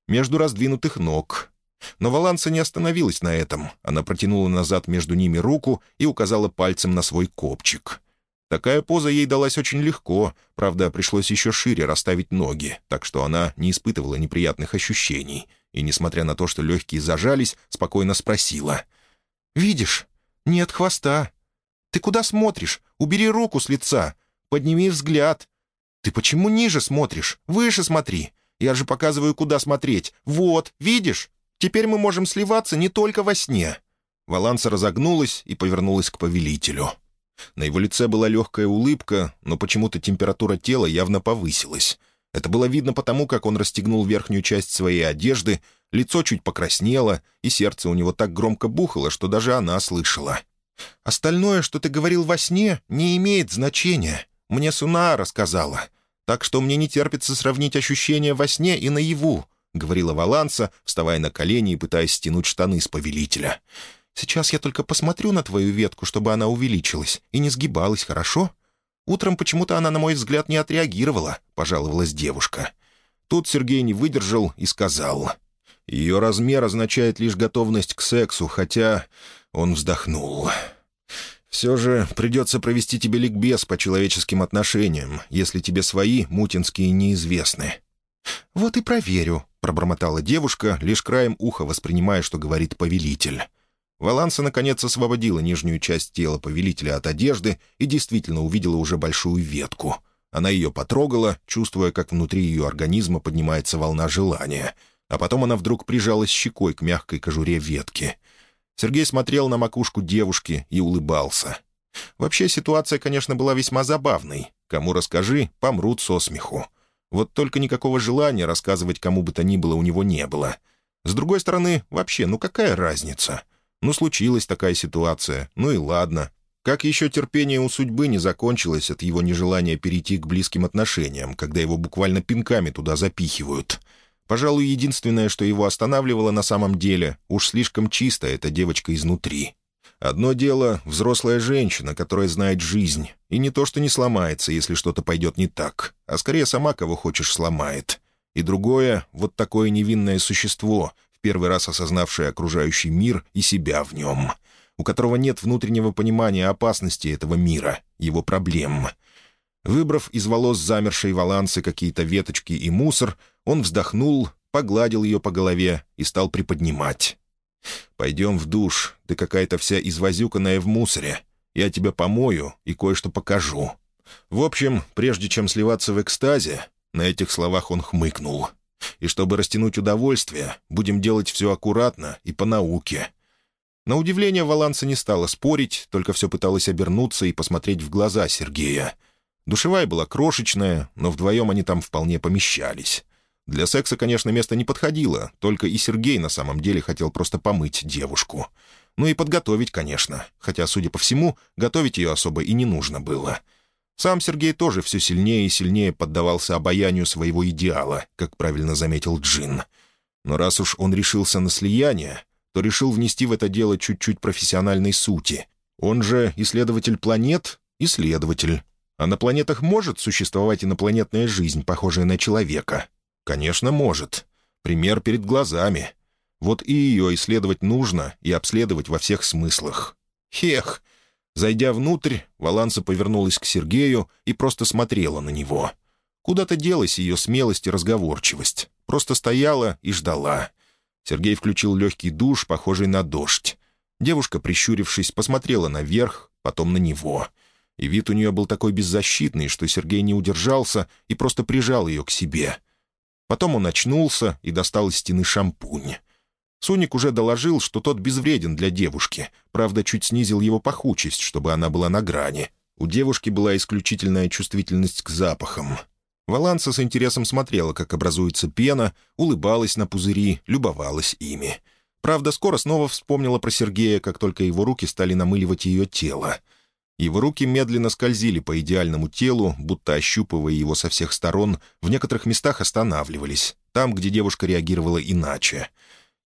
Между раздвинутых ног. Но Валанса не остановилась на этом. Она протянула назад между ними руку и указала пальцем на свой копчик. Такая поза ей далась очень легко, правда, пришлось еще шире расставить ноги, так что она не испытывала неприятных ощущений. И, несмотря на то, что легкие зажались, спокойно спросила. «Видишь, нет хвоста. Ты куда смотришь? Убери руку с лица. Подними взгляд. Ты почему ниже смотришь? Выше смотри. Я же показываю, куда смотреть. Вот, видишь? Теперь мы можем сливаться не только во сне». Валанса разогнулась и повернулась к повелителю. На его лице была легкая улыбка, но почему-то температура тела явно повысилась. Это было видно потому, как он расстегнул верхнюю часть своей одежды, лицо чуть покраснело, и сердце у него так громко бухало, что даже она слышала. Остальное, что ты говорил во сне, не имеет значения. Мне Суна рассказала. Так что мне не терпится сравнить ощущения во сне и наяву», — говорила Валанса, вставая на колени и пытаясь стянуть штаны с повелителя. «Сейчас я только посмотрю на твою ветку, чтобы она увеличилась и не сгибалась, хорошо? Утром почему-то она, на мой взгляд, не отреагировала», — пожаловалась девушка. Тут Сергей не выдержал и сказал. «Ее размер означает лишь готовность к сексу, хотя он вздохнул. «Все же придется провести тебе ликбез по человеческим отношениям, если тебе свои мутинские неизвестны». «Вот и проверю», — пробормотала девушка, лишь краем уха воспринимая, что говорит повелитель. Валанса, наконец, освободила нижнюю часть тела повелителя от одежды и действительно увидела уже большую ветку. Она ее потрогала, чувствуя, как внутри ее организма поднимается волна желания. А потом она вдруг прижалась щекой к мягкой кожуре ветки. Сергей смотрел на макушку девушки и улыбался. Вообще ситуация, конечно, была весьма забавной. Кому расскажи, помрут со смеху. Вот только никакого желания рассказывать кому бы то ни было у него не было. С другой стороны, вообще, ну какая разница? Ну, случилась такая ситуация, ну и ладно. Как еще терпение у судьбы не закончилось от его нежелания перейти к близким отношениям, когда его буквально пинками туда запихивают. Пожалуй, единственное, что его останавливало на самом деле, уж слишком чисто эта девочка изнутри. Одно дело — взрослая женщина, которая знает жизнь, и не то, что не сломается, если что-то пойдет не так, а скорее сама кого хочешь сломает. И другое — вот такое невинное существо, в первый раз осознавшее окружающий мир и себя в нем — у которого нет внутреннего понимания опасности этого мира, его проблем. Выбрав из волос замершей валансы какие-то веточки и мусор, он вздохнул, погладил ее по голове и стал приподнимать. «Пойдем в душ, ты какая-то вся извозюканная в мусоре. Я тебя помою и кое-что покажу». В общем, прежде чем сливаться в экстазе, на этих словах он хмыкнул. «И чтобы растянуть удовольствие, будем делать все аккуратно и по науке. На удивление Валанса не стала спорить, только все пыталась обернуться и посмотреть в глаза Сергея. Душевая была крошечная, но вдвоем они там вполне помещались. Для секса, конечно, место не подходило, только и Сергей на самом деле хотел просто помыть девушку. Ну и подготовить, конечно, хотя, судя по всему, готовить ее особо и не нужно было. Сам Сергей тоже все сильнее и сильнее поддавался обаянию своего идеала, как правильно заметил Джин. Но раз уж он решился на слияние, то решил внести в это дело чуть-чуть профессиональной сути. Он же исследователь планет, исследователь. А на планетах может существовать инопланетная жизнь, похожая на человека? Конечно, может. Пример перед глазами. Вот и ее исследовать нужно и обследовать во всех смыслах. Хех! Зайдя внутрь, Валанса повернулась к Сергею и просто смотрела на него. Куда-то делась ее смелость и разговорчивость. Просто стояла и ждала — Сергей включил легкий душ, похожий на дождь. Девушка, прищурившись, посмотрела наверх, потом на него. И вид у нее был такой беззащитный, что Сергей не удержался и просто прижал ее к себе. Потом он очнулся и достал из стены шампунь. Суник уже доложил, что тот безвреден для девушки, правда, чуть снизил его пахучесть, чтобы она была на грани. У девушки была исключительная чувствительность к запахам — Валанса с интересом смотрела, как образуется пена, улыбалась на пузыри, любовалась ими. Правда, скоро снова вспомнила про Сергея, как только его руки стали намыливать ее тело. Его руки медленно скользили по идеальному телу, будто ощупывая его со всех сторон, в некоторых местах останавливались, там, где девушка реагировала иначе.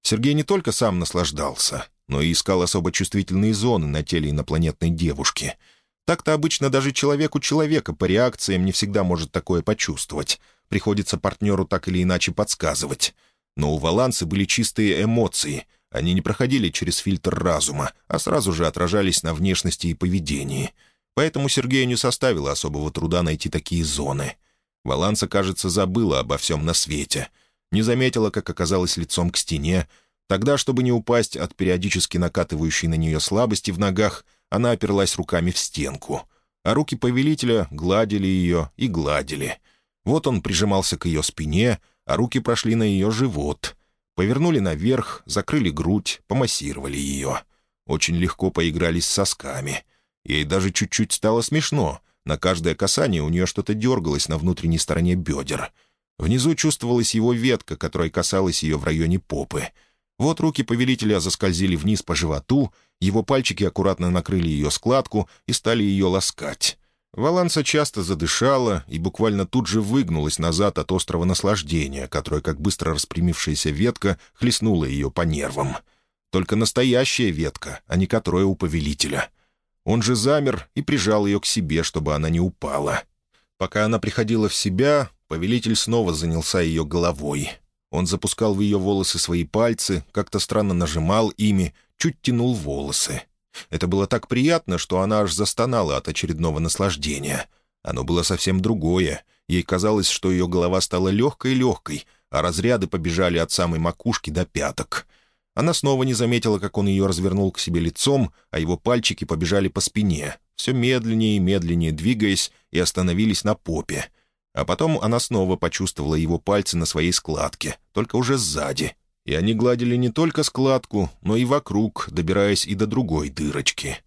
Сергей не только сам наслаждался, но и искал особо чувствительные зоны на теле инопланетной девушки — так-то обычно даже человеку человека по реакциям не всегда может такое почувствовать. Приходится партнеру так или иначе подсказывать. Но у Валансы были чистые эмоции. Они не проходили через фильтр разума, а сразу же отражались на внешности и поведении. Поэтому Сергею не составило особого труда найти такие зоны. Валанса, кажется, забыла обо всем на свете. Не заметила, как оказалась лицом к стене. Тогда, чтобы не упасть от периодически накатывающей на нее слабости в ногах, она оперлась руками в стенку, а руки повелителя гладили ее и гладили. Вот он прижимался к ее спине, а руки прошли на ее живот. Повернули наверх, закрыли грудь, помассировали ее. Очень легко поигрались с сосками. Ей даже чуть-чуть стало смешно. На каждое касание у нее что-то дергалось на внутренней стороне бедер. Внизу чувствовалась его ветка, которая касалась ее в районе попы — вот руки повелителя заскользили вниз по животу, его пальчики аккуратно накрыли ее складку и стали ее ласкать. Валанса часто задышала и буквально тут же выгнулась назад от острого наслаждения, которое, как быстро распрямившаяся ветка, хлестнула ее по нервам. Только настоящая ветка, а не которая у повелителя. Он же замер и прижал ее к себе, чтобы она не упала. Пока она приходила в себя, повелитель снова занялся ее головой — он запускал в ее волосы свои пальцы, как-то странно нажимал ими, чуть тянул волосы. Это было так приятно, что она аж застонала от очередного наслаждения. Оно было совсем другое. Ей казалось, что ее голова стала легкой-легкой, а разряды побежали от самой макушки до пяток. Она снова не заметила, как он ее развернул к себе лицом, а его пальчики побежали по спине, все медленнее и медленнее двигаясь, и остановились на попе — а потом она снова почувствовала его пальцы на своей складке, только уже сзади. И они гладили не только складку, но и вокруг, добираясь и до другой дырочки.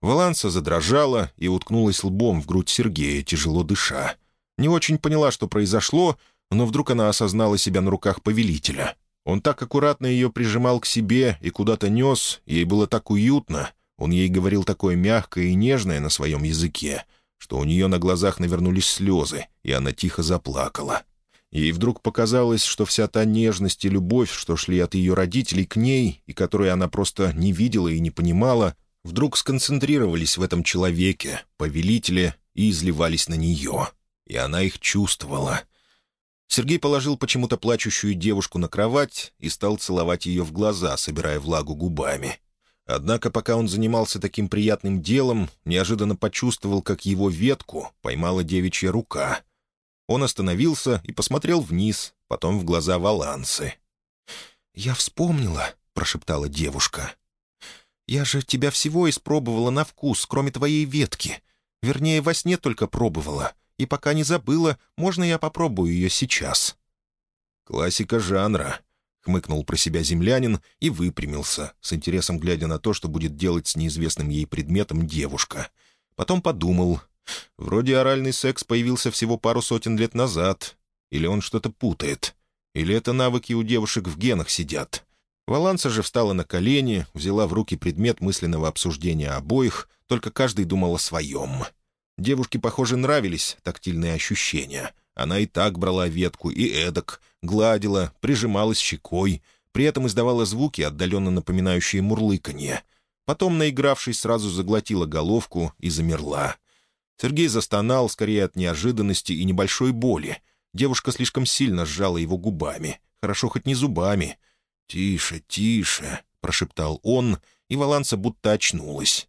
Валанса задрожала и уткнулась лбом в грудь Сергея, тяжело дыша. Не очень поняла, что произошло, но вдруг она осознала себя на руках повелителя. Он так аккуратно ее прижимал к себе и куда-то нес, ей было так уютно. Он ей говорил такое мягкое и нежное на своем языке, что у нее на глазах навернулись слезы, и она тихо заплакала. Ей вдруг показалось, что вся та нежность и любовь, что шли от ее родителей к ней, и которые она просто не видела и не понимала, вдруг сконцентрировались в этом человеке, повелителе, и изливались на нее. И она их чувствовала. Сергей положил почему-то плачущую девушку на кровать и стал целовать ее в глаза, собирая влагу губами. Однако, пока он занимался таким приятным делом, неожиданно почувствовал, как его ветку поймала девичья рука. Он остановился и посмотрел вниз, потом в глаза Валансы. «Я вспомнила», — прошептала девушка. «Я же тебя всего испробовала на вкус, кроме твоей ветки. Вернее, во сне только пробовала. И пока не забыла, можно я попробую ее сейчас?» «Классика жанра», — хмыкнул про себя землянин и выпрямился, с интересом глядя на то, что будет делать с неизвестным ей предметом девушка. Потом подумал. Вроде оральный секс появился всего пару сотен лет назад. Или он что-то путает. Или это навыки у девушек в генах сидят. Валанса же встала на колени, взяла в руки предмет мысленного обсуждения обоих, только каждый думал о своем. Девушке, похоже, нравились тактильные ощущения — она и так брала ветку, и эдак, гладила, прижималась щекой, при этом издавала звуки, отдаленно напоминающие мурлыканье. Потом, наигравшись, сразу заглотила головку и замерла. Сергей застонал, скорее от неожиданности и небольшой боли. Девушка слишком сильно сжала его губами. Хорошо хоть не зубами. «Тише, тише», — прошептал он, и Валанса будто очнулась.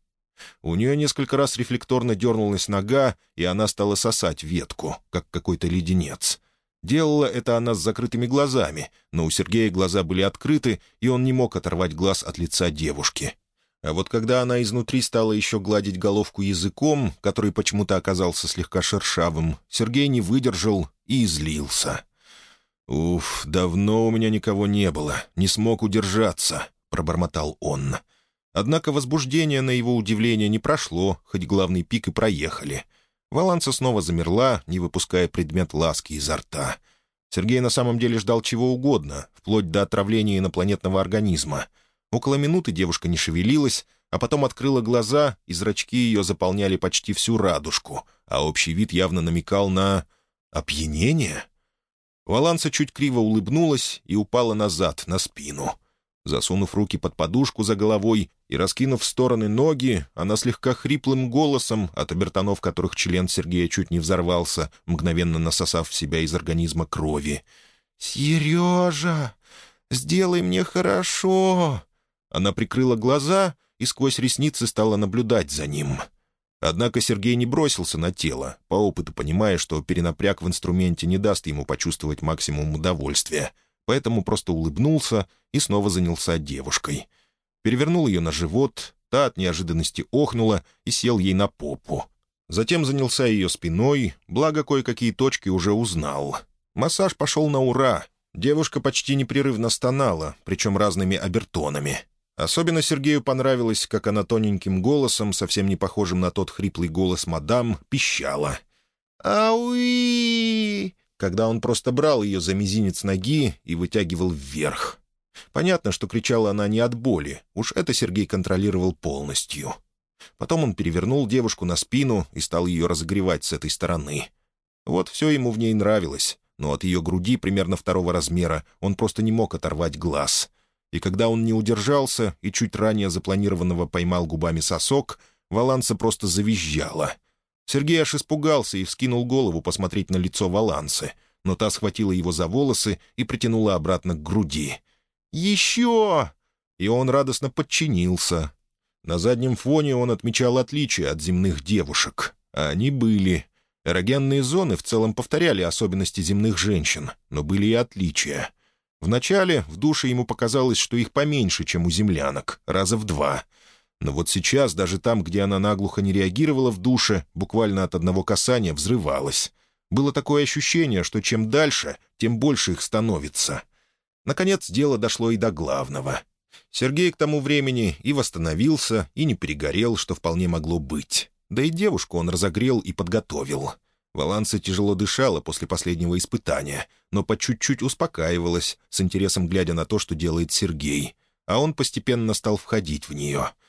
У нее несколько раз рефлекторно дернулась нога, и она стала сосать ветку, как какой-то леденец. Делала это она с закрытыми глазами, но у Сергея глаза были открыты, и он не мог оторвать глаз от лица девушки. А вот когда она изнутри стала еще гладить головку языком, который почему-то оказался слегка шершавым, Сергей не выдержал и излился. «Уф, давно у меня никого не было, не смог удержаться», — пробормотал он. Однако возбуждение, на его удивление, не прошло, хоть главный пик и проехали. Валанса снова замерла, не выпуская предмет ласки изо рта. Сергей на самом деле ждал чего угодно, вплоть до отравления инопланетного организма. Около минуты девушка не шевелилась, а потом открыла глаза, и зрачки ее заполняли почти всю радужку, а общий вид явно намекал на... опьянение? Валанса чуть криво улыбнулась и упала назад, на спину. Засунув руки под подушку за головой и раскинув в стороны ноги, она слегка хриплым голосом, от обертонов которых член Сергея чуть не взорвался, мгновенно насосав в себя из организма крови. «Сережа, сделай мне хорошо!» Она прикрыла глаза и сквозь ресницы стала наблюдать за ним. Однако Сергей не бросился на тело, по опыту понимая, что перенапряг в инструменте не даст ему почувствовать максимум удовольствия — поэтому просто улыбнулся и снова занялся девушкой. Перевернул ее на живот, та от неожиданности охнула и сел ей на попу. Затем занялся ее спиной, благо кое-какие точки уже узнал. Массаж пошел на ура. Девушка почти непрерывно стонала, причем разными обертонами. Особенно Сергею понравилось, как она тоненьким голосом, совсем не похожим на тот хриплый голос мадам, пищала. «Ауи!» когда он просто брал ее за мизинец ноги и вытягивал вверх. Понятно, что кричала она не от боли, уж это Сергей контролировал полностью. Потом он перевернул девушку на спину и стал ее разогревать с этой стороны. Вот все ему в ней нравилось, но от ее груди примерно второго размера он просто не мог оторвать глаз. И когда он не удержался и чуть ранее запланированного поймал губами сосок, Валанса просто завизжала — Сергей аж испугался и вскинул голову посмотреть на лицо Валансы, но та схватила его за волосы и притянула обратно к груди. «Еще!» И он радостно подчинился. На заднем фоне он отмечал отличия от земных девушек. А они были. Эрогенные зоны в целом повторяли особенности земных женщин, но были и отличия. Вначале в душе ему показалось, что их поменьше, чем у землянок, раза в два — но вот сейчас, даже там, где она наглухо не реагировала в душе, буквально от одного касания взрывалась. Было такое ощущение, что чем дальше, тем больше их становится. Наконец, дело дошло и до главного. Сергей к тому времени и восстановился, и не перегорел, что вполне могло быть. Да и девушку он разогрел и подготовил. Валанса тяжело дышала после последнего испытания, но по чуть-чуть успокаивалась, с интересом глядя на то, что делает Сергей. А он постепенно стал входить в нее —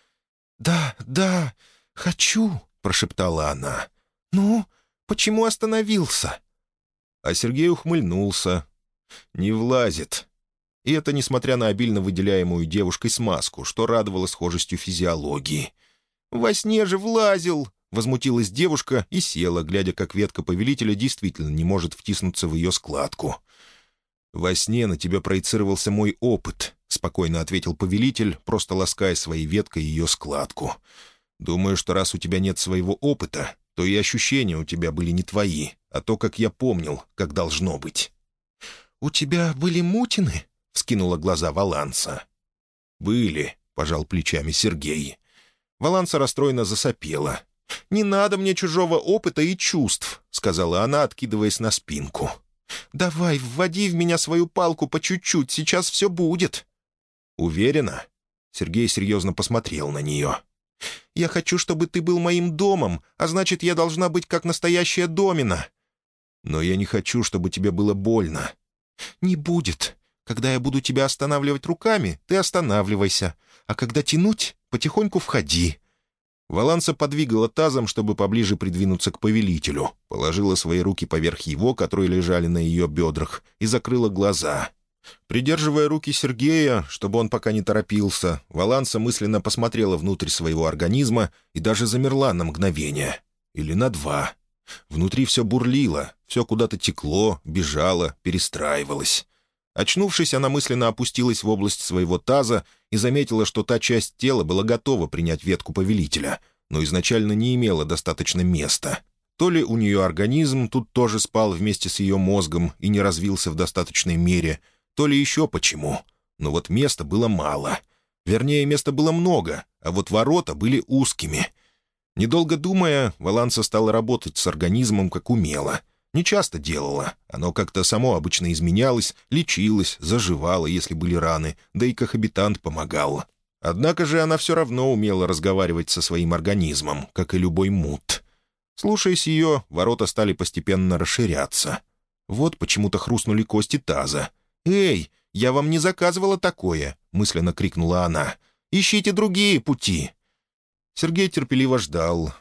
«Да, да, хочу», — прошептала она. «Ну, почему остановился?» А Сергей ухмыльнулся. «Не влазит». И это несмотря на обильно выделяемую девушкой смазку, что радовало схожестью физиологии. «Во сне же влазил!» — возмутилась девушка и села, глядя, как ветка повелителя действительно не может втиснуться в ее складку. «Во сне на тебя проецировался мой опыт», — спокойно ответил повелитель, просто лаская своей веткой ее складку. «Думаю, что раз у тебя нет своего опыта, то и ощущения у тебя были не твои, а то, как я помнил, как должно быть». «У тебя были мутины?» — вскинула глаза Валанса. «Были», — пожал плечами Сергей. Валанса расстроенно засопела. «Не надо мне чужого опыта и чувств», — сказала она, откидываясь на спинку. «Давай, вводи в меня свою палку по чуть-чуть, сейчас все будет». «Уверена?» Сергей серьезно посмотрел на нее. «Я хочу, чтобы ты был моим домом, а значит, я должна быть как настоящая домина». «Но я не хочу, чтобы тебе было больно». «Не будет. Когда я буду тебя останавливать руками, ты останавливайся. А когда тянуть, потихоньку входи. Валанса подвигала тазом, чтобы поближе придвинуться к повелителю, положила свои руки поверх его, которые лежали на ее бедрах, и закрыла глаза. Придерживая руки Сергея, чтобы он пока не торопился, Валанса мысленно посмотрела внутрь своего организма и даже замерла на мгновение. Или на два. Внутри все бурлило, все куда-то текло, бежало, перестраивалось. Очнувшись, она мысленно опустилась в область своего таза и заметила, что та часть тела была готова принять ветку повелителя, но изначально не имела достаточно места. То ли у нее организм тут тоже спал вместе с ее мозгом и не развился в достаточной мере, то ли еще почему. Но вот места было мало. Вернее, места было много, а вот ворота были узкими. Недолго думая, Валанса стала работать с организмом, как умела — не часто делала. Оно как-то само обычно изменялось, лечилось, заживало, если были раны, да и кохабитант помогал. Однако же она все равно умела разговаривать со своим организмом, как и любой мут. Слушаясь ее, ворота стали постепенно расширяться. Вот почему-то хрустнули кости таза. «Эй, я вам не заказывала такое!» — мысленно крикнула она. «Ищите другие пути!» Сергей терпеливо ждал,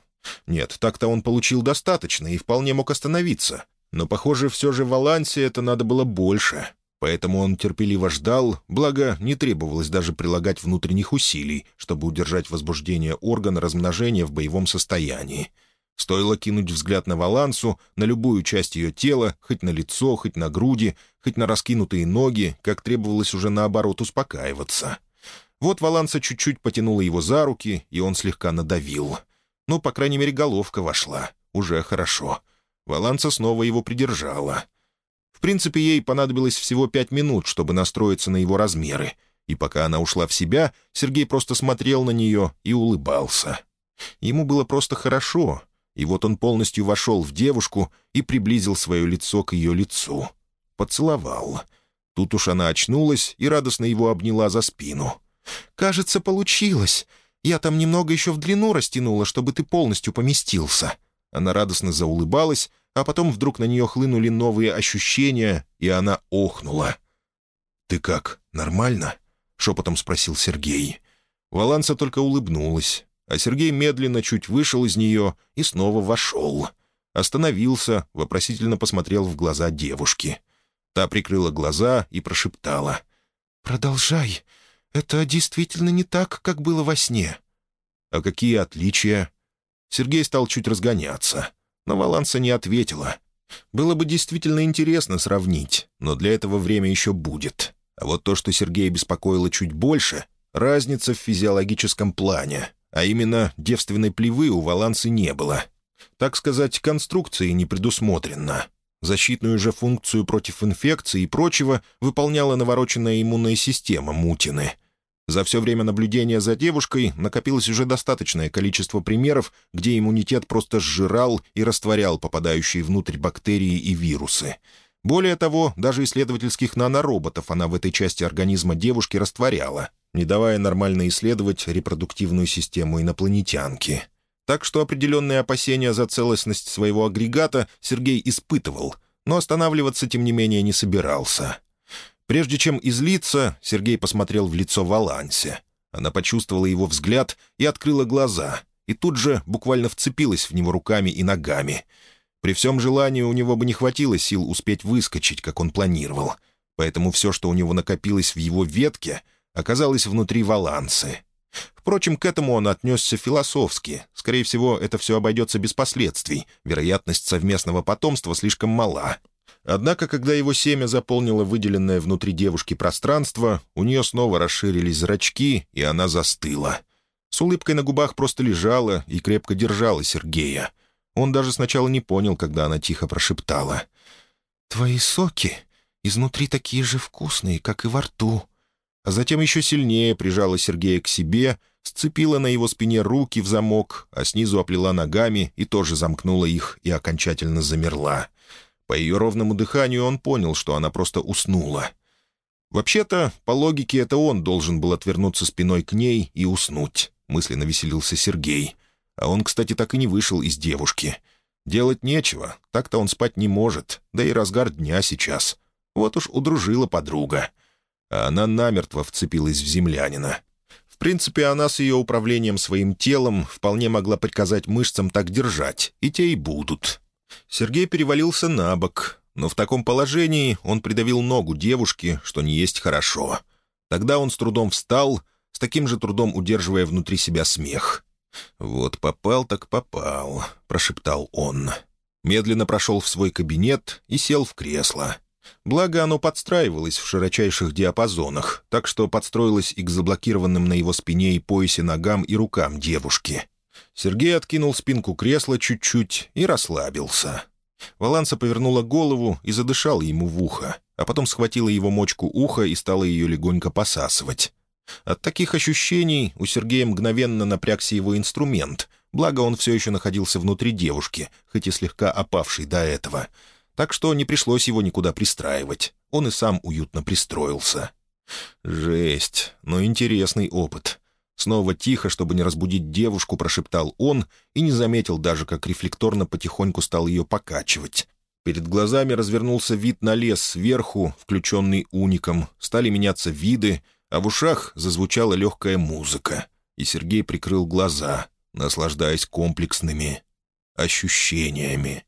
нет, так-то он получил достаточно и вполне мог остановиться. Но, похоже, все же в Алансе это надо было больше. Поэтому он терпеливо ждал, благо не требовалось даже прилагать внутренних усилий, чтобы удержать возбуждение органа размножения в боевом состоянии. Стоило кинуть взгляд на Валансу, на любую часть ее тела, хоть на лицо, хоть на груди, хоть на раскинутые ноги, как требовалось уже наоборот успокаиваться. Вот Валанса чуть-чуть потянула его за руки, и он слегка надавил — ну, по крайней мере, головка вошла. Уже хорошо. Валанса снова его придержала. В принципе, ей понадобилось всего пять минут, чтобы настроиться на его размеры. И пока она ушла в себя, Сергей просто смотрел на нее и улыбался. Ему было просто хорошо. И вот он полностью вошел в девушку и приблизил свое лицо к ее лицу. Поцеловал. Тут уж она очнулась и радостно его обняла за спину. «Кажется, получилось. Я там немного еще в длину растянула, чтобы ты полностью поместился». Она радостно заулыбалась, а потом вдруг на нее хлынули новые ощущения, и она охнула. «Ты как, нормально?» — шепотом спросил Сергей. Валанса только улыбнулась, а Сергей медленно чуть вышел из нее и снова вошел. Остановился, вопросительно посмотрел в глаза девушки. Та прикрыла глаза и прошептала. «Продолжай. «Это действительно не так, как было во сне». «А какие отличия?» Сергей стал чуть разгоняться, но Валанса не ответила. Было бы действительно интересно сравнить, но для этого время еще будет. А вот то, что Сергея беспокоило чуть больше — разница в физиологическом плане, а именно девственной плевы у Валансы не было. Так сказать, конструкции не предусмотрено. Защитную же функцию против инфекции и прочего выполняла навороченная иммунная система Мутины — за все время наблюдения за девушкой накопилось уже достаточное количество примеров, где иммунитет просто сжирал и растворял попадающие внутрь бактерии и вирусы. Более того, даже исследовательских нанороботов она в этой части организма девушки растворяла, не давая нормально исследовать репродуктивную систему инопланетянки. Так что определенные опасения за целостность своего агрегата Сергей испытывал, но останавливаться, тем не менее, не собирался. Прежде чем излиться, Сергей посмотрел в лицо Валансе. Она почувствовала его взгляд и открыла глаза, и тут же буквально вцепилась в него руками и ногами. При всем желании у него бы не хватило сил успеть выскочить, как он планировал. Поэтому все, что у него накопилось в его ветке, оказалось внутри валансы. Впрочем, к этому он отнесся философски. Скорее всего, это все обойдется без последствий. Вероятность совместного потомства слишком мала. Однако, когда его семя заполнило выделенное внутри девушки пространство, у нее снова расширились зрачки, и она застыла. С улыбкой на губах просто лежала и крепко держала Сергея. Он даже сначала не понял, когда она тихо прошептала. «Твои соки изнутри такие же вкусные, как и во рту», а затем еще сильнее прижала Сергея к себе, сцепила на его спине руки в замок, а снизу оплела ногами и тоже замкнула их и окончательно замерла. По ее ровному дыханию он понял, что она просто уснула. Вообще-то, по логике, это он должен был отвернуться спиной к ней и уснуть, мысленно веселился Сергей. А он, кстати, так и не вышел из девушки. Делать нечего, так-то он спать не может, да и разгар дня сейчас. Вот уж удружила подруга а она намертво вцепилась в землянина. В принципе, она с ее управлением своим телом вполне могла приказать мышцам так держать, и те и будут. Сергей перевалился на бок, но в таком положении он придавил ногу девушки, что не есть хорошо. Тогда он с трудом встал, с таким же трудом удерживая внутри себя смех. «Вот попал так попал», — прошептал он. Медленно прошел в свой кабинет и сел в кресло. Благо, оно подстраивалось в широчайших диапазонах, так что подстроилось и к заблокированным на его спине и поясе ногам и рукам девушки. Сергей откинул спинку кресла чуть-чуть и расслабился. Валанса повернула голову и задышала ему в ухо, а потом схватила его мочку уха и стала ее легонько посасывать. От таких ощущений у Сергея мгновенно напрягся его инструмент, благо он все еще находился внутри девушки, хоть и слегка опавший до этого — так что не пришлось его никуда пристраивать. Он и сам уютно пристроился. Жесть, но интересный опыт. Снова тихо, чтобы не разбудить девушку, прошептал он и не заметил даже, как рефлекторно потихоньку стал ее покачивать. Перед глазами развернулся вид на лес сверху, включенный уником, стали меняться виды, а в ушах зазвучала легкая музыка. И Сергей прикрыл глаза, наслаждаясь комплексными ощущениями.